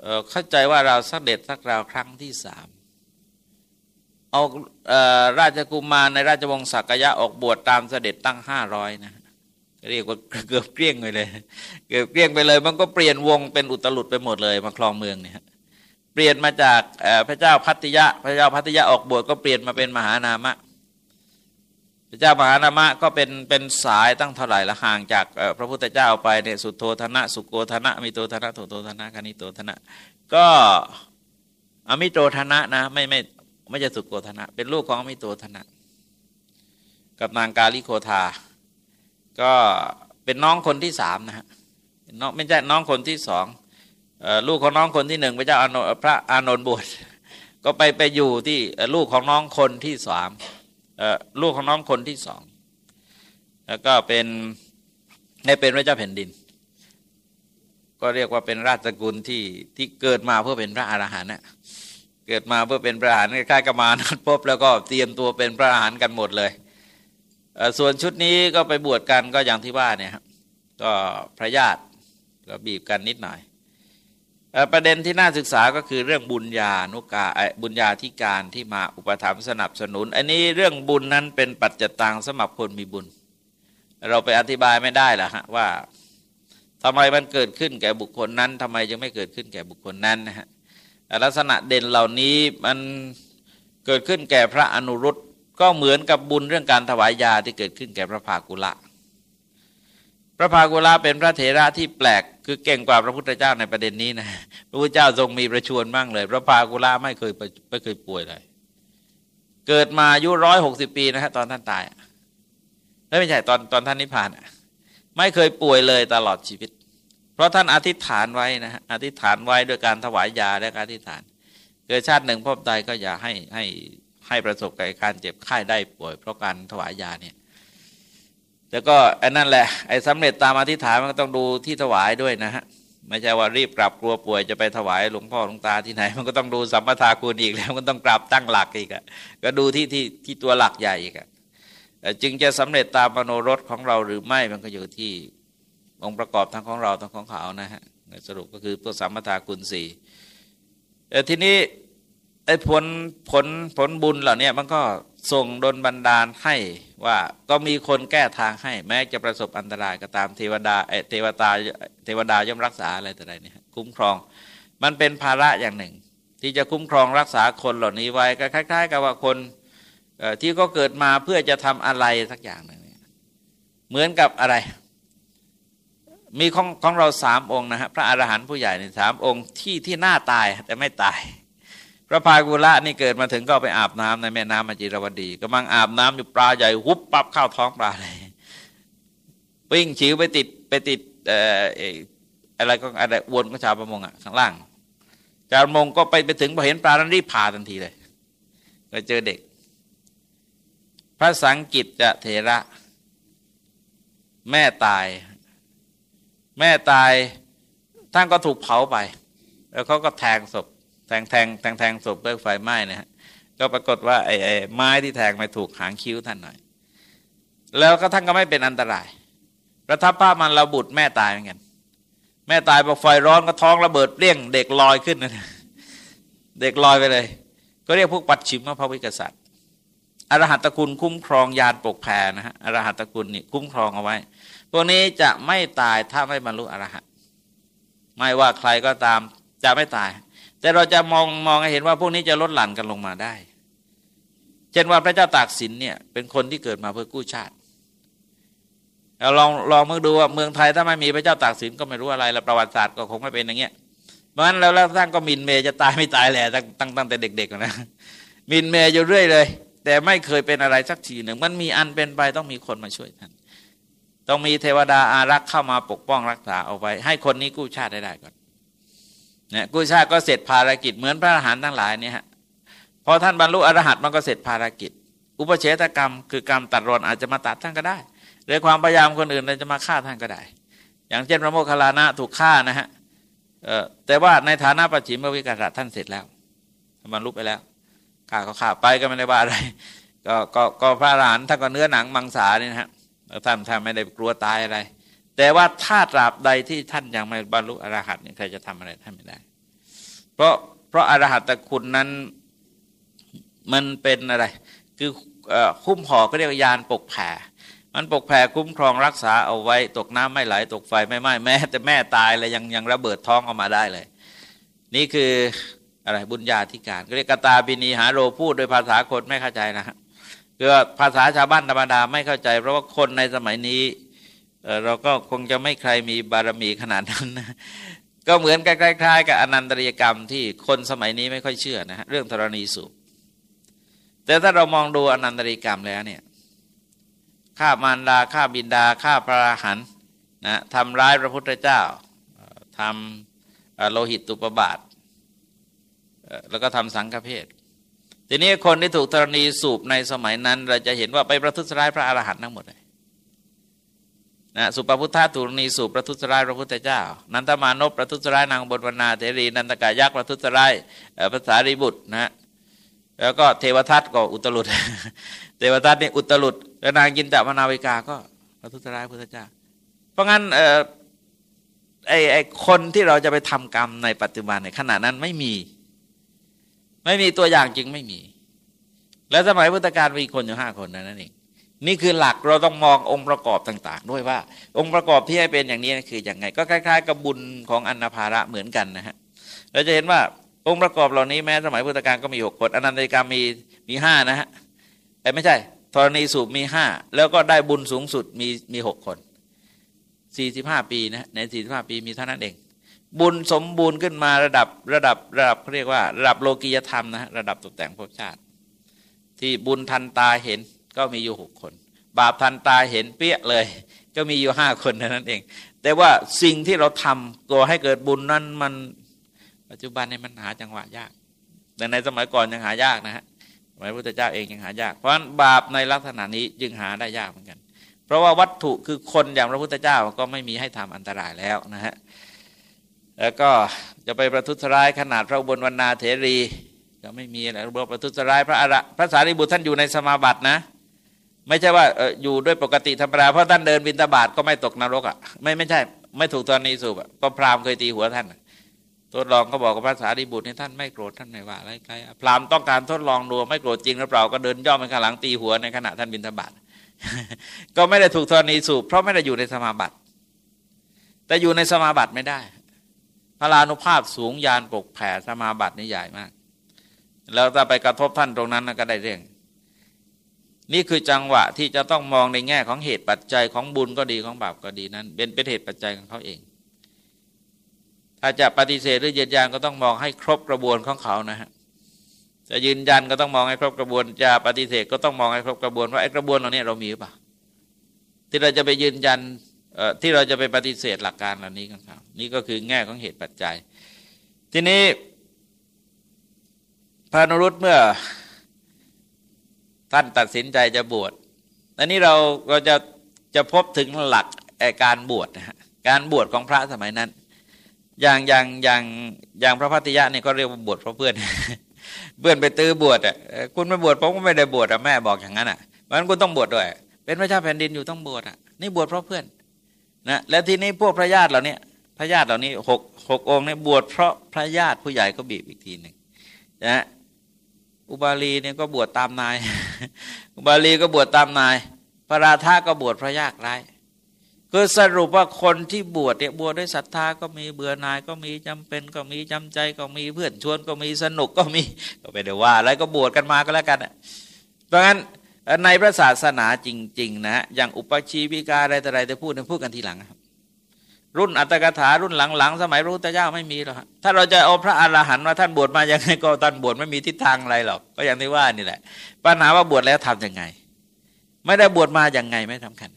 เเข้าใจว่าเราสักเด็จสักราวครั้งที่สามเอาราชกุมารในราชวงศ์สักยะออกบวชตามเสด็จตั้งห้าร้อยนะเรียกว่าเกือบเกลี้ยงไปเลย เกือบเกลี้ยงไปเลย มันก็เปลี่ยนวงเป็นอุตลุดไปหมดเลยมาคลองเมืองเนี่ยเปลี่ยนมาจากพระเจ้าพัทยะ พระเจ้าพัทยะออกบวชก็เปลี่ยนมาเป็นมหานามะ พระเจ้ามหานามะก็เป็นเป็นสายตั้งเท่าไหร่ละห่างจากพระพุทธเจ้าไปเนี่ยสุโธธนะ สุโกธนะมิโตธนะโตโตธนะคณิโตธนะ ก็อมิโตธนะนะไม่ไม่ไม่ใช่สุโกธนะ เป็นลูกของอมิโตธนะ กับนางกาลิโคธา ก็เป็นน้องคนที่สามนะฮะน้องไม่ใช่น้องคนที่สองลูกของน้องคนที่หนึ่งพระเจ้าอานพระอานนท์บวชก็ไปไปอยู่ที่ลูกของน้องคนที่สาม ลูกของน้องคนที่สองแล้วก็เป็นในเป็นพระเจ้าแผ่นดิน ก็เรียกว่าเป็นราชกุลที่ที่เกิดมาเพื่อเป็นพระอรหันต์นะเกิดมาเพื่อเป็นพระอรหันต์คล้ายกับมานัดพบแล้วก็เตรียมตัวเป็นพระอรหันต์กันหมดเลย ส่วนชุดนี้ก็ไปบวชกันก็อย่างที่ว่าเนี่ยครับก็พระญาติก็บีบกันนิดหน่อย ประเด็นที่น่าศึกษาก็คือเรื่องบุญญานุกาบุญญาธิการที่มาอุปถัมภ์สนับสนุน อันนี้เรื่องบุญนั้นเป็นปัจจตังสำหรับคนมีบุญ เราไปอธิบายไม่ได้ละฮะว่าทำไมมันเกิดขึ้นแก่บุคคลนั้นทำไมยังไม่เกิดขึ้นแก่บุคคลนั้นนะฮะลักษณะเด่นเหล่านี้มันเกิดขึ้นแก่พระอนุรุตก็เหมือนกับบุญเรื่องการถวายยาที่เกิดขึ้นแก่พระภากุละ ระภากุละเป็นพระเถระที่แปลกคือเก่งกว่าพระพุทธเจ้าในประเด็นนี้นะพระพุทธเจ้าทรงมีประชวรบ้างเลย พระภากุละไม่เคยไม่เคยป่วยเลยเกิดมาอายุร้อยหกสิบปีนะฮะตอนท่านตายไม่ใช่ตอนตอนท่านนิพพานไม่เคยป่วยเลยตลอดชีวิต เพราะท่านอธิษฐานไว้นะฮะอธิษฐานไว้ด้วยการถวายยาและการอธิษฐาน เกิดชาติหนึ่งพบใดก็อย่าให้ให้ให้ประสบกับการเจ็บไข้ได้ป่วย เพราะการถวายยาเนี่ย แล้วก็ไอ้นั่นแหละไอ้สำเร็จตามอธิษฐานมันก็ต้องดูที่ถวายด้วยนะฮะไม่ใช่ว่ารีบกลับกลัวป่วยจะไปถวายหลวงพ่อหลวงตาที่ไหน มันก็ต้องดูสัมปทาคุณอีกแล้วมันต้องกลับตั้งหลักอีกอะก็ดูที่ที่ที่ตัวหลักใหญ่อีกอะจึงจะสำเร็จตามมโนรสของเราหรือไม่มันก็อยู่ที่องค์ประกอบทั้งของเราทั้งของเขานะฮะสรุปก็คือตัวสัมปทาคุณสี่แต่ทีนี้ไอ้ผลผลผลบุญเหล่านี้มันก็ ส่งดนบันดาลให้ว่าก็มีคนแก้ทางให้ แม้จะประสบอันตรายก็ตามเทวดาเทวตาเทวดาย่อมรักษาอะไรแต่ใดเนี่ยคุ้มครอง มันเป็นภาระอย่างหนึ่ง ที่จะคุ้มครองรักษาคนเหล่านี้ไว้ก็คล้าย ๆ กับว่าคนที่ก็เกิดมาเพื่อจะทำอะไรสักอย่างหนึ่งเหมือนกับอะไร มีของของเราสามองค์นะฮะพระอรหันต์ผู้ใหญ่ในสามองค์ที่ที่หน้าตายแต่ไม่ตาย พระพากุละนี่เกิดมาถึงก็ไปอาบน้ำในแม่น้ำมจิรวดีกำลังอาบน้ำอยู่ปลาใหญ่หุบปั๊บเข้าท้องปลาเลยวิ่งฉิวไปติดไปติดเอ่ออะไรก็อะไรอวนของชาวประมงอะข้างล่างชาวประมงก็ไปไปถึงพอเห็นปลานั้นรีบพาทันทีเลยไปเจอเด็ก พระสังกิตจะเทระ แม่ตาย แม่ตายท่านก็ถูกเผาไป แล้วเขาก็แทงศพ ทงแทงแทงแทงศพเพื่ไฟไหม้นะฮะก็ปรากฏว่าไอ้ไอ้ไม้ที่แทงไปถูกหางคิ้วท่านหน่อย แล้วก็ท่านก็ไม่เป็นอันตราย ประทับภาพมันเราบุตรแม่ตายเหมือนกันแม่ตายพอไฟร้อนก็ท้องระเบิดเปรี้ยง เด็กลอยขึ้นนะเด็กลอยไปเลย ก็เรียกพวกปัดชิมว่าพระวิกษัตริย์อรหัตคุณคุ้มครองยานปกแผ่นะฮะอรหัตคุณนี่คุ้มครองเอาไว้ พวกนี้จะไม่ตายถ้าไม่บรรลุอรหัตไม่ว่าใครก็ตามจะไม่ตาย แต่เราจะมองมองให้เห็นว่าพวกนี้จะลดหลั่นกันลงมาได้ เช่นว่าพระเจ้าตากสินเนี่ยเป็นคนที่เกิดมาเพื่อกู้ชาติเราลองลองมึงดูว่าเมืองไทยถ้าไม่มีพระเจ้าตากสินก็ไม่รู้อะไรแล้วประวัติศาสตร์ก็คงไม่เป็นอย่างเงี้ยเพราะฉะนั้นแล้วแล้วท่านก็มินเมย์จะตายไม่ตายแหละตั้งตั้งตั้งแต่เด็กๆนะมินเมย์อยู่เรื่อยเลย แต่ไม่เคยเป็นอะไรสักทีหนึ่งมันมีอันเป็นไปต้องมีคนมาช่วยท่านต้องมีเทวดาอารักษ์เข้ามาปกป้องรักษาเอาไว้ ให้คนนี้กู้ชาติได้ได้ก่อน เนี่ยกู้ชาติก็เสร็จภารกิจเหมือนพระอรหันต์ทั้งหลายเนี่ยฮะพอท่านบรรลุอรหัตมันก็เสร็จภารกิจ อุปเฉตกรรม คือกรรมตัดรอนอาจจะมาตัดท่านก็ได้หรือความพยายามคนอื่นจะมาฆ่าท่านก็ได้ อย่างเช่นพระโมคคัลลานะถูกฆ่านะฮะแต่ว่าในฐานะปัจฉิมวิกาศท่านเสร็จแล้วบรรลุไปแล้วฆ่าก็ฆ่าไปก็ไม่ได้ว่าอะไรก็ก็ก็พระอรหันต์ท่านก็เนื้อหนังมังสาเนี่ยนะฮะท่านท่านไม่ได้กลัวตายอะไร แต่ว่าถ้าตราบใดที่ท่านยังไม่บรรลุอรหัตเนี่ยใครจะทำอะไรท่านไม่ได้ เพราะเพราะอรหัตคุณนั้นมันเป็นอะไร คือคุ้มห่อก็เรียกยานปกแผ่มันปกแผ่คุ้มครองรักษาเอาไว้ตกน้ำไม่ไหลตกไฟไม่ไหม้แม้แต่แม่ตายเลยยังยังระเบิดท้องออกมาได้เลย นี่คืออะไรบุญญาธิการก็เรียกกตาบินีหาโรพูดโดยภาษาคนไม่เข้าใจนะฮะคือภาษาชาวบ้านธรรมดาไม่เข้าใจ เพราะว่าคนในสมัยนี้ เราก็คงจะไม่ใครมีบารมีขนาดนั้นนะก็เหมือนคล้ายๆกับอนันตริยกรรมที่คนสมัยนี้ไม่ค่อยเชื่อนะฮะเรื่องธรณีสูบแต่ถ้าเรามองดูอนันตริยกรรมแล้วเนี่ยฆ่ามารดาฆ่าบินดาฆ่าพระรหันนะทำร้ายพระพุทธเจ้าทำโลหิตตุปบาท แล้วก็ทำสังฆเพศทีนี้คนที่ถูกธรณีสูบในสมัยนั้น เราจะเห็นว่าไปประทุษร้ายพระอรหันต์ทั้งหมดเลย นะสุปพุทธาตุรณีสูบประทุษร้ายพระพุทธเจ้า นันทมานพประทุษร้ายนางบนวนาเทรีนันตกายักษ์ประทุษร้ายภาษาริบุตรนะแล้วก็เทวทัตก็อุตลุดเทวทัตนี่อุตลุดแล้วนางกินจามนาวิกาก็ประทุษร้ายพระพุทธเจ้า เพราะงั้นไอ้ไอ้คนที่เราจะไปทำกรรมในปัจจุบันในขณะนั้นไม่มี ไม่มีตัวอย่างจริงไม่มี แล้วสมัยพุทธกาลมีคนอยู่ห้าคนนั่นเอง นี่คือหลักเราต้องมององค์ประกอบต่าง ๆ ด้วยว่า องค์ประกอบที่ให้เป็นอย่างนี้คืออย่างไง ก็คล้าย ๆ กับบุญของอนนาภาระเหมือนกันนะฮะเราจะเห็นว่าองค์ประกอบเหล่านี้แม้สมัยพุทธกาลก็มีหกคนอนันติกรรมมีมีห้านะฮะแต่ไม่ใช่ธรณีสูบมีห้าแล้วก็ได้บุญสูงสุดมีมีหกคนสี่สิบห้าปีนะในสี่สิบห้าปีมีเท่านั้นเอง บุญสมบูรณ์ขึ้นมาระดับระดับระดับเขาเรียกว่า ระดับโลกียธรรมนะระดับตกแต่งภพชาติ ที่บุญทันตาเห็น ก็มีอยู่หกคน บาปทันตาเห็นเปี้ยเลย ก็มีอยู่ห้าคนเท่านั้นเอง แต่ว่าสิ่งที่เราทำตัวให้เกิดบุญนั้นมันปัจจุบันในมันหาจังหวะยาก แต่ในสมัยก่อนยังหายากนะฮะสมัยพระพุทธเจ้าเองยังหายาก เพราะฉะนั้นบาปในลักษณะนี้จึงหาได้ยากเหมือนกัน เพราะว่าวัตถุคือคนอย่างพระพุทธเจ้าก็ไม่มีให้ทำอันตรายแล้วนะฮะแล้วก็จะไปประทุษร้ายขนาดพระบนวรรณาเถรีก็ไม่มีอะไรบประทุษร้ายพระอระพระสารีบุตรท่านอยู่ในสมาบัตินะ ไม่ใช่ว่าอยู่ด้วยปกติธรรมดาเพราะท่านเดินบินตาบาทก็ไม่ตกนรกอะไม่ไม่ใช่ ไม่ถูกตอนนี้สูบอะก็พราหมณ์เคยตีหัวท่านทดลองก็บอกกับพระสารีบุตรนี่ท่านไม่โกรธท่านไม่ว่าอะไรใครพราหมณ์ต้องการทดลองดูไม่โกรธจริงหรือเปล่าก็เดินย่อมไปข้างหลังตีหัวในขณะท่านบินตาบาทก็ไม่ได้ถูกตอนนี้สูบเพราะไม่ได้อยู่ในสมาบัติแต่อยู่ในสมาบัติไม่ได้พลานุภาพสูงยานปกแผ่สมาบัตินี่ใหญ่มาก แล้วถ้าไปกระทบท่านตรงนั้นก็ได้เรื่อง นี่คือจังหวะที่จะต้องมองในแง่ของเหตุปัจจัยของบุญก็ดีของบาปก็ดีนั้น เป็นเป็นเหตุปัจจัยของเขาเอง ถ้าจะปฏิเสธหรือยืนยันก็ต้องมองให้ครบกระบวนของเขานะฮะจะยืนยันก็ต้องมองให้ครบกระบวนจะปฏิเสธก็ต้องมองให้ครบกระบวนว่าไอ้กระบวนเหล่านี้เรามีหรือเปล่าที่เราจะไปยืนยันที่เราจะไปปฏิเสธหลักการเหล่านี้ของเขานี่ก็คือแง่ของเหตุปัจจัย ทีนี้พระนรุตเมื่อ ท่านตัดสินใจจะบวชอันนี้เราเราจะจะพบถึงหลักการบวชนะฮะการบวชของพระสมัยนั้น อย่างอย่างอย่างอย่างพระพัติยะนี่ก็เรียกว่าบวชเพราะเพื่อน เพื่อนไปตื้อบวชอะคุณไม่บวชผมก็ไม่ได้บวชอะแม่บอกอย่างนั้นอะเพราะนั้นคุณต้องบวชด้วย เป็นพระเจ้าแผ่นดินอยู่ต้องบวชอะนี่บวชเพราะเพื่อนนะแล้วทีนี้พวกพระญาติเหล่านี้พระญาติเหล่านี้หกหกองค์เนี่ยบวชเพราะพระญาติผู้ใหญ่ก็บีบอีกทีหนึ่งนะ อุบาลีเนี่ยก็บวชตามนาย อุบาลีก็บวชตามนาย พระราธาก็บวชพระยากไรคือสรุปว่าคนที่บวชเนี่ยบวชด้วยศรัทธาก็มีเบื่อนายก็มีจำเป็นก็มีจำใจก็มีเพื่อนชวนก็มีสนุกก็มีก็ไม่ได้ว่าอะไรก็บวชกันมาก็แล้วกันเพราะงั้นในพระศาสนาจริง ๆ นะอย่างอุปชีวิกาอะไรแต่อะไรแต่พูดพูดกันทีหลังครับ รุ่นอัตถกถารุ่นหลังๆ สมัยพระพุทธเจ้าไม่มีหรอกถ้าเราจะเอาพระอรหันต์ว่าท่านบวชมาอย่างไงก็ตอนบวชไม่มีทิศทางอะไรหรอกก็อย่างที่ว่านี่แหละ ปัญหาว่าบวชแล้วทํำยังไง ไม่ได้บวชมาอย่างไงไม่สำคัญ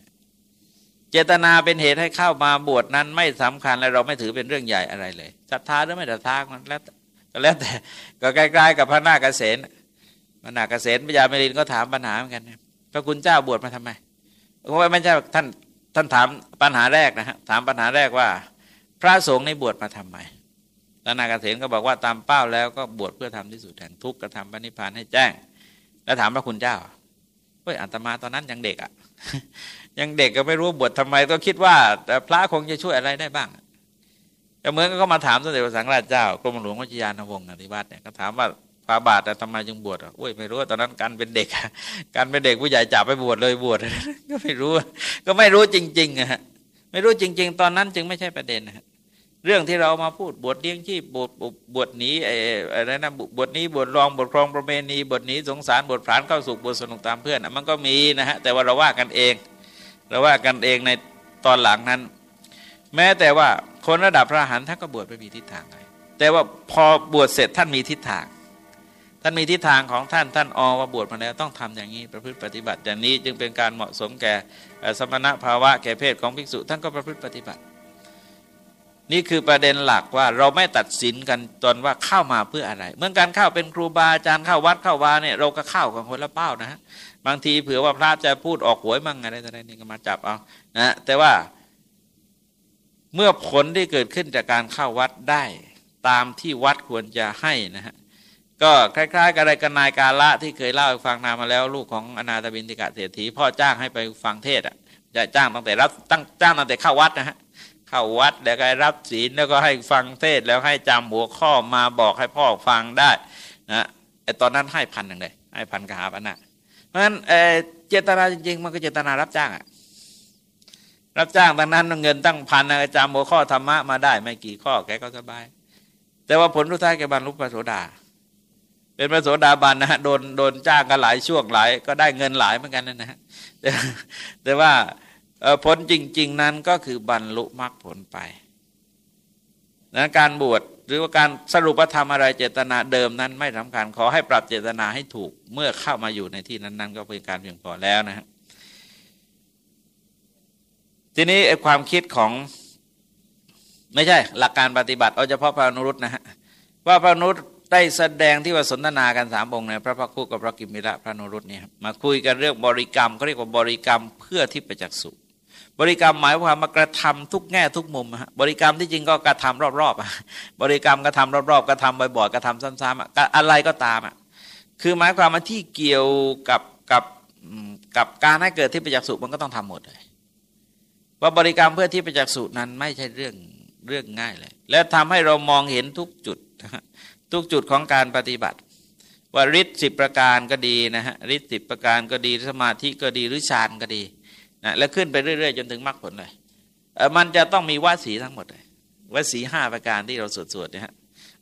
เจตนาเป็นเหตุให้เข้ามาบวชนั้นไม่สำคัญและเราไม่ถือเป็นเรื่องใหญ่อะไรเลยศรัทธาหรือไม่ศรัทธามันแล้วก็แล้วแต่ก็ใกล้ๆกับพระนาคเกษนพระนาคเกษนพญาเมรินก็ถามปัญหาเหมือนกันพระคุณเจ้าบวชมาทำไมเพราะว่าไม่ใช่ท่าน ท่านถามปัญหาแรกนะฮะถามปัญหาแรกว่า พระสงฆ์ในบวชมาทำไมแล้วนากเกษนก็บอกว่าตามเป้าแล้วก็บวชเพื่อทำที่สุดแห่งทุกข์กระทำปณิพานให้แจ้ง แล้วถามพระคุณเจ้าเฮ้ยอัตมาตอนนั้นยังเด็กอะ่ะยังเด็กก็ไม่รู้บวชทำไมก็คิดว่าแต่พระคงจะช่วยอะไรได้บ้างแต่เมื่อก็มาถามสมเด็จพระสังฆราชเจ้ากรมหลวงวิจยานวงศ์อธิวัตเนี่ยก็ถามว่า พาบาทแต่ทำไมจึงบวชอะโอ้ยไม่รู้ตอนนั้นการเป็นเด็กการเป็นเด็กผู้ใหญ่จับไปบวชเลยบวชก็ไม่รู้ ก็ไม่รู้จริงๆอะฮะไม่รู้จริง ๆ ตอนนั้นจึงไม่ใช่ประเด็นนะเรื่องที่เรามาพูดบทเลี้ยงชีพบทบทนี้ไอ้อะไรนะบทนี้บทรองบทครองประเพณีบทนี้สงสารบทผานเข้าสุขบทสนุกตามเพื่อนมันก็มีนะฮะแต่ว่าเราว่ากันเอง เราว่ากันเองในตอนหลังนั้น แม้แต่ว่าคนระดับพระหันท่านก็บวชไม่มีทิศทางเลยแต่ว่าพอบวชเสร็จท่านมีทิศทาง ท่านมีทิศทางของท่านท่านอว่าบวชมาแล้วต้องทำอย่างนี้ประพฤติปฏิบัติ อย่างนี้จึงเป็นการเหมาะสมแก่สมณภาวะแก่เพศของภิกษุ ท่านก็ประพฤติปฏิบัติ นี่คือประเด็นหลักว่าเราไม่ตัดสินกันตอนว่าเข้ามาเพื่ออะไร เมื่อการเข้าเป็นครูบาอาจารย์เข้าวัดเข้าวาเนี่ยเราก็เข้ากับคนละเป้านะฮะบางทีเผื่อว่าพระจะพูดออกหวยมั่งอะไรอะไรนี่ก็มาจับเอานะแต่ว่าเมื่อผลที่เกิดขึ้นจากการเข้าวัดได้ ตามที่วัดควรจะให้นะฮะ ก็คล้าย ๆ กับอะไรกันนายกาละที่เคยเล่าให้ฟังนามาแล้ว ลูกของอนาตบินติกะเศรษฐีพ่อจ้างให้ไปฟังเทศอะจะจ้างตั้งแต่รับตั้งจ้างตั้งแต่เข้าวัดนะฮะเข้าวัดแล้วก็รับศีลแล้วก็ให้ฟังเทศแล้วให้จำหัวข้อมาบอกให้พ่อฟังได้นะไอตอนนั้นให้พันหนึ่งเลยให้พันกหาพันนะเพราะฉะนั้นเจตนาจริงๆมันก็เจตนารับจ้างอะรับจ้างดังนั้นเงินตั้งพันจำหัวข้อธรรมะมาได้ ไม่กี่ข้อแกก็สบาย แต่ว่าผลทุท้ายแกบรรลุพระโสดา เป็นพระโสดาบันนะฮะโดนโดนจ้างกันหลายช่วงหลาย ก็ได้เงินหลายเหมือนกันนะฮะแต่ว่าผลจริง ๆ นั้นก็คือบรรลุมรรคผลไปนะการบวชหรือว่าการสรุปว่าทำอะไรเจตนาเดิมนั้นไม่สำคัญขอให้ปรับเจตนาให้ถูกเมื่อเข้ามาอยู่ในที่นั้น ๆ ก็เป็นการเพียงพอแล้วนะฮะทีนี้ความคิดของไม่ใช่หลักการปฏิบัติเอาเฉพาะพระนุรุตนะฮะว่าพระนุรุต ได้แสดงที่ว่าสนทนากันสามองค์ในพระพักคู่กับพระกิมมิระพระนรุตเนี่ยมาคุยกันเรื่องบริกรรมเขาเรียกว่าบริกรรมเพื่อที่ประจักษ์สุบริกรรมหมายความมากระทำทุกแง่ทุกมุมฮะบริกรรมที่จริงก็กระทำรอบๆบริกรรมกระทำรอบๆกระทำบ่อยๆกระทำซ้ำๆอะไรก็ตามอะคือหมายความว่าที่เกี่ยวกับกับกับการให้เกิดที่ประจักษ์สุมันก็ต้องทำหมดเลยว่าบริกรรมเพื่อที่ประจักษ์สุนั้นไม่ใช่เรื่องเรื่องง่ายเลย และทำให้เรามองเห็นทุกจุด ทุกจุดของการปฏิบัติ ว่าฤทธิ์สิบประการก็ดีนะฮะฤทธิ์สิบประการก็ดีสมาธิก็ดีหรือฌานก็ดีนะแล้วขึ้นไปเรื่อย ๆ จนถึงมรรคผลเลยมันจะต้องมีวสีทั้งหมดเลยวสีห้าประการที่เราสวดๆเนี่ยฮะ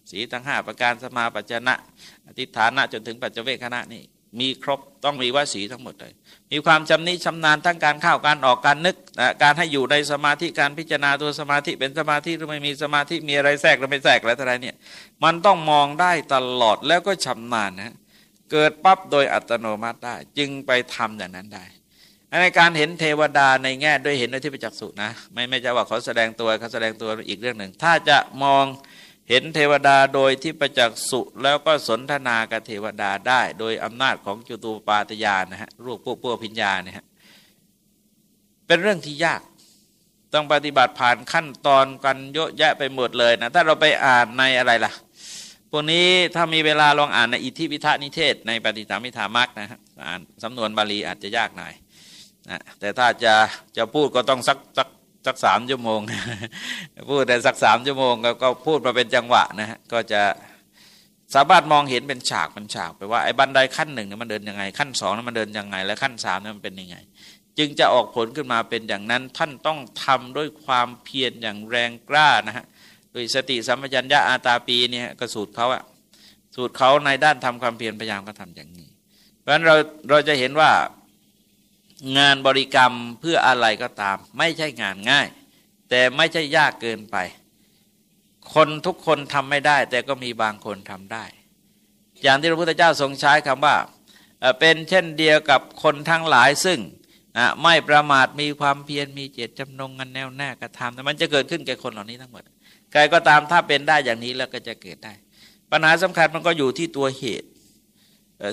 สีทั้งห้าประการสมาปัจจนะอธิฐานะจนถึงปัจจเวคณะนี่ มีครบต้องมีวสีทั้งหมดเลย มีความชำนิชำนาญทั้งการเข้าการออกการนึกนะการให้อยู่ในสมาธิการพิจารณาตัวสมาธิเป็นสมาธิหรือไม่มีสมาธิมีอะไรแทรกหรือไม่แทรกอะไรอะไรเนี่ยมันต้องมองได้ตลอดแล้วก็ชำนาญนะเกิดปั๊บโดยอัตโนมัติได้ จึงไปทำอย่างนั้นได้ในการเห็นเทวดาในแง่ด้วยเห็นด้วยที่ประจักษ์สุนะไม่ไม่ใช่ว่าเขาแสดงตัวเขาแสดงตัวอีกเรื่องหนึ่ง ถ้าจะมอง เห็นเทวดาโดยที่ประจักษ์สุแล้วก็สนทนากับเทวดาได้ โดยอำนาจของจุตูปาตยานนะฮะรูปพวกพวกพิญญาเนี่ยฮะเป็นเรื่องที่ยาก ต้องปฏิบัติผ่านขั้นตอนกันเยอะแยะไปหมดเลยนะถ้าเราไปอ่านในอะไรล่ะพวกนี้ถ้ามีเวลาลองอ่านในอิทธิพิทานิเทศ ในปฏิสามิธามักนะฮะอ่านสำนวนบาลีอาจจะยากหน่อยนะแต่ถ้าจะจะพูดก็ต้องสักสัก สักสามชั่วโมง พูดแต่สักสามชั่วโมงก็พูดมาเป็นจังหวะนะฮะก็จะสามารถมองเห็นเป็นฉากเป็นฉากไปว่าไอ้บันไดขั้นหนึ่งเนี่ยมันเดินยังไง ขั้นสองเนั้นมันเดินยังไง และขั้นสามเนั้นมันเป็นยังไง จึงจะออกผลขึ้นมาเป็นอย่างนั้น ท่านต้องทำด้วยความเพียรอย่างแรงกล้านะฮะโดยสติสัมปชัญญะอาตาปีเนี่ยก็สูตรเขาอะสูตรเขาในด้านทำความเพียรพยายามก็ทำอย่างนี้ เพราะฉะนั้นเราเราจะเห็นว่า งานบริกรรมเพื่ออะไรก็ตาม ไม่ใช่งานง่าย แต่ไม่ใช่ยากเกินไป คนทุกคนทำไม่ได้ แต่ก็มีบางคนทำได้ อย่างที่พระพุทธเจ้าทรงใช้คำว่า เป็นเช่นเดียวกับคนทั้งหลายซึ่งไม่ประมาทมีความเพียรมีเจตจำนงกันแนวแน่กระทำแต่มันจะเกิดขึ้นแก่คนเหล่านี้ทั้งหมดใครก็ตามถ้าเป็นได้อย่างนี้แล้วก็จะเกิดได้ ปัญหาสำคัญมันก็อยู่ที่ตัวเหตุ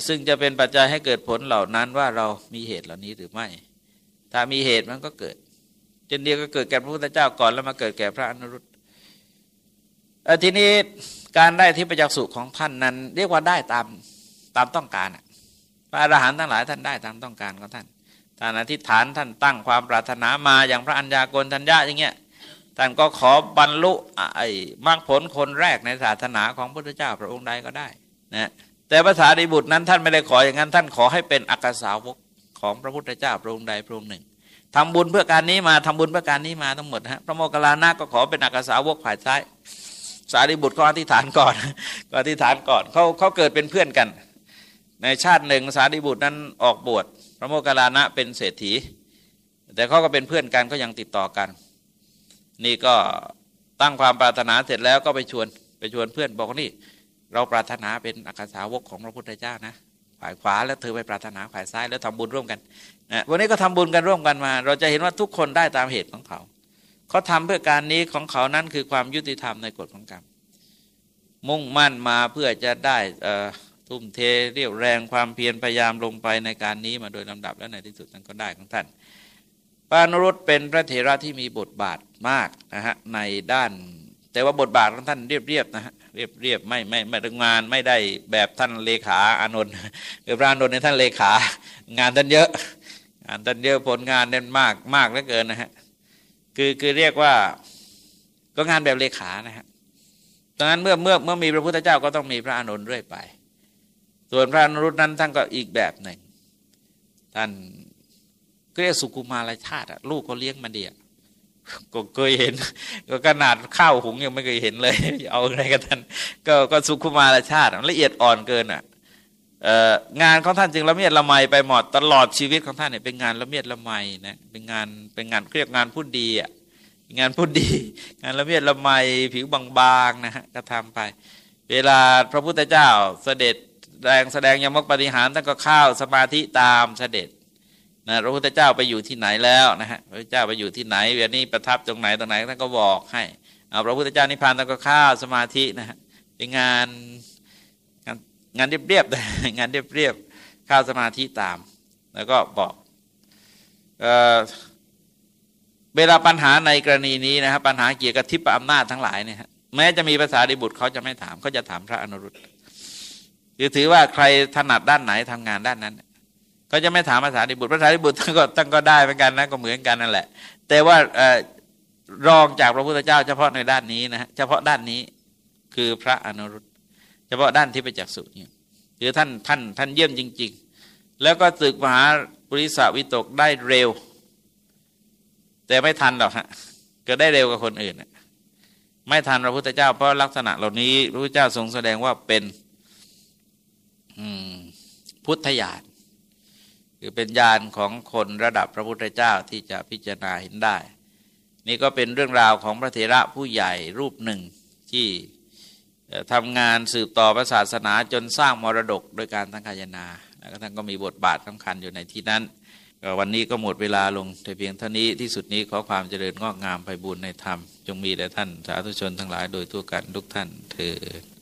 ซึ่งจะเป็นปัจจัยให้เกิดผลเหล่านั้นว่าเรามีเหตุเหล่านี้หรือไม่ ถ้ามีเหตุมันก็เกิดเช่นเดียวก็เกิดแก่พระพุทธเจ้าก่อนแล้วมาเกิดแก่พระอนุรุตทีนี้การได้ที่ประจักษ์สุของท่านนั้น เรียกว่าได้ตามตามต้องการพระอรหันต์ทั้งหลายท่านได้ตามต้องการของท่านท่านอธิษฐานท่านตั้งความปรารถนามาอย่างพระัญญาโกณทัญญาอย่างเงี้ยท่านก็ขอบรรลุไอ้มรรคผลคนแรกในศาสนาของพระพุทธเจ้าพระองค์ใดก็ได้นะ แต่ภาษาดิบุตรนั้นท่านไม่ได้ขออย่างนั้น ท่านขอให้เป็นอักษาวกของพระพุทธเจ้าพระองค์ใดพระองค์หนึ่งทำบุญเพื่อการนี้มาทำบุญเพื่อการนี้มาทั้งหมดฮะพระโมคคัลลานะก็ขอเป็นอักษาวกฝ่ายซ้าย สารีบุตรก็อธิษฐานก่อนก็อธิษฐานก่อนเขาเขาเกิดเป็นเพื่อนกัน ในชาติหนึ่งสารีบุตรนั้นออกบวชพระโมคคัลลานะเป็นเศรษฐี แต่เขาก็เป็นเพื่อนกันก็ยังติดต่อกัน นี่ก็ตั้งความปรารถนาเสร็จแล้วก็ไปชวนไปชวนเพื่อนบอกว่านี่ เราปรารถนาเป็นอักษาวกของพระพุทธเจ้านะฝ่ายขวาแล้วเธอไปปรารถนาฝ่ายซ้ายแล้วทำบุญร่วมกันนะวันนี้ก็ทำบุญกันร่วมกันมา เราจะเห็นว่าทุกคนได้ตามเหตุของเขา เขาทำเพื่อการนี้ของเขานั้นคือความยุติธรรมในกฎของกรรมมุ่งมั่นมาเพื่อจะได้ทุ่มเทเรียวแรงความเพียรพยายามลงไปในการนี้มาโดยลำดับแล้วในที่สุดนั้นก็ได้ของท่านปานุรุตเป็นพระเถระที่มีบทบาทมากนะฮะในด้าน แต่ว่าบทบาทของท่านเรียบๆนะฮะ เรียบเรียบไม่ไม่ไม่งานไม่ได้แบบท่านเลขาอานนท์คือพระอานนท์ในท่านเลขา งานท่านเยอะงานท่านเยอะผลงานเน้นมากมากเหลือเกินนะฮะคือคือเรียกว่าก็งานแบบเลขานะฮะดังนั้นเมื่อเมื่อเมื่อมีพระพุทธเจ้าก็ต้องมีพระอานนท์เรื่อยไป ส่วนพระอนุรุตนั้นท่านก็อีกแบบหนึ่งท่านเรียกสุกุมารชาติลูกเขาเลี้ยงมาเดีย ก็เคยเห็น ก็ขนาดข้าวหุงยังไม่เคยเห็นเลย เอาอะไรกันท่านก็ก็สุขุมารชาติละเอียดอ่อนเกินอะงานของท่านจึงละเมียดละไมไปหมดตลอดชีวิตของท่านเนี่ยเป็นงานละเมียดละไมนะเป็นงานเป็นงานเรียกงานพูดดีอะงานพูดดี งานละเมียดละไมผิวบางๆนะฮะก็ทำไป เวลาพระพุทธเจ้าเสด็จแสดงแสดงยมกปฏิหารท่านก็เข้าสมาธิตามเสด็จ นะพระพุทธเจ้าไปอยู่ที่ไหนแล้วนะฮะพระเจ้าไปอยู่ที่ไหนเวลานี้ประทับตรงไหนตรงไหนท่านก็บอกให้เอาพระพุทธเจ้านิพพานท่านก็ข้าสมาธินะฮะเป็นงานงานงานเรียบเรียบงานเรียบเรียบข้าสมาธิตาม แล้วก็บอกเเวลาปัญหาในกรณีนี้นะครับปัญหาเกี่ยวกับทิพย์อำนาจทั้งหลายเนี่ยแม้จะมีภาษาดิบุตรเขาจะไม่ถามเขาจะถามพระอนุรุตคือถือว่าใครถนัดด้านไหนทำงานด้านนั้น เขาจะไม่ถามภาษาดิบุตรภาษาดิบุตรท่านก็ท่านก็ได้เหมือนกันนะก็เหมือนกันนั่นแหละ แต่ว่ารองจากพระพุทธเจ้า เฉพาะในด้านนี้นะเฉพาะด้านนี้คือพระอนุรุตเฉพาะด้านที่ไปจักสุเนี่ยคือท่านท่านท่านเยี่ยมจริง ๆ แล้วก็ตึกมหาปริสาวิตกได้เร็ว แต่ไม่ทันหรอกฮะก็ได้เร็วกว่าคนอื่นไม่ทันพระพุทธเจ้า เพราะลักษณะเหล่านี้พระพุทธเจ้าทรงแสดงว่าเป็นพุทธญาณ คือเป็นญาณของคนระดับพระพุทธเจ้าที่จะพิจารณาเห็นได้ นี่ก็เป็นเรื่องราวของพระเถระผู้ใหญ่รูปหนึ่งที่ทำงานสืบต่อพระศาสนาจนสร้างมรดกโดยการตั้งขายนาแล้วก็ท่านก็มีบทบาทสำคัญอยู่ในที่นั้นวันนี้ก็หมดเวลาลงแต่เพียงเท่านี้ที่สุดนี้ขอความเจริญงอกงามไปบุญในธรรม จงมีแด่ท่านสาธุชนทั้งหลายโดยทั่วกันทุกท่านเถิด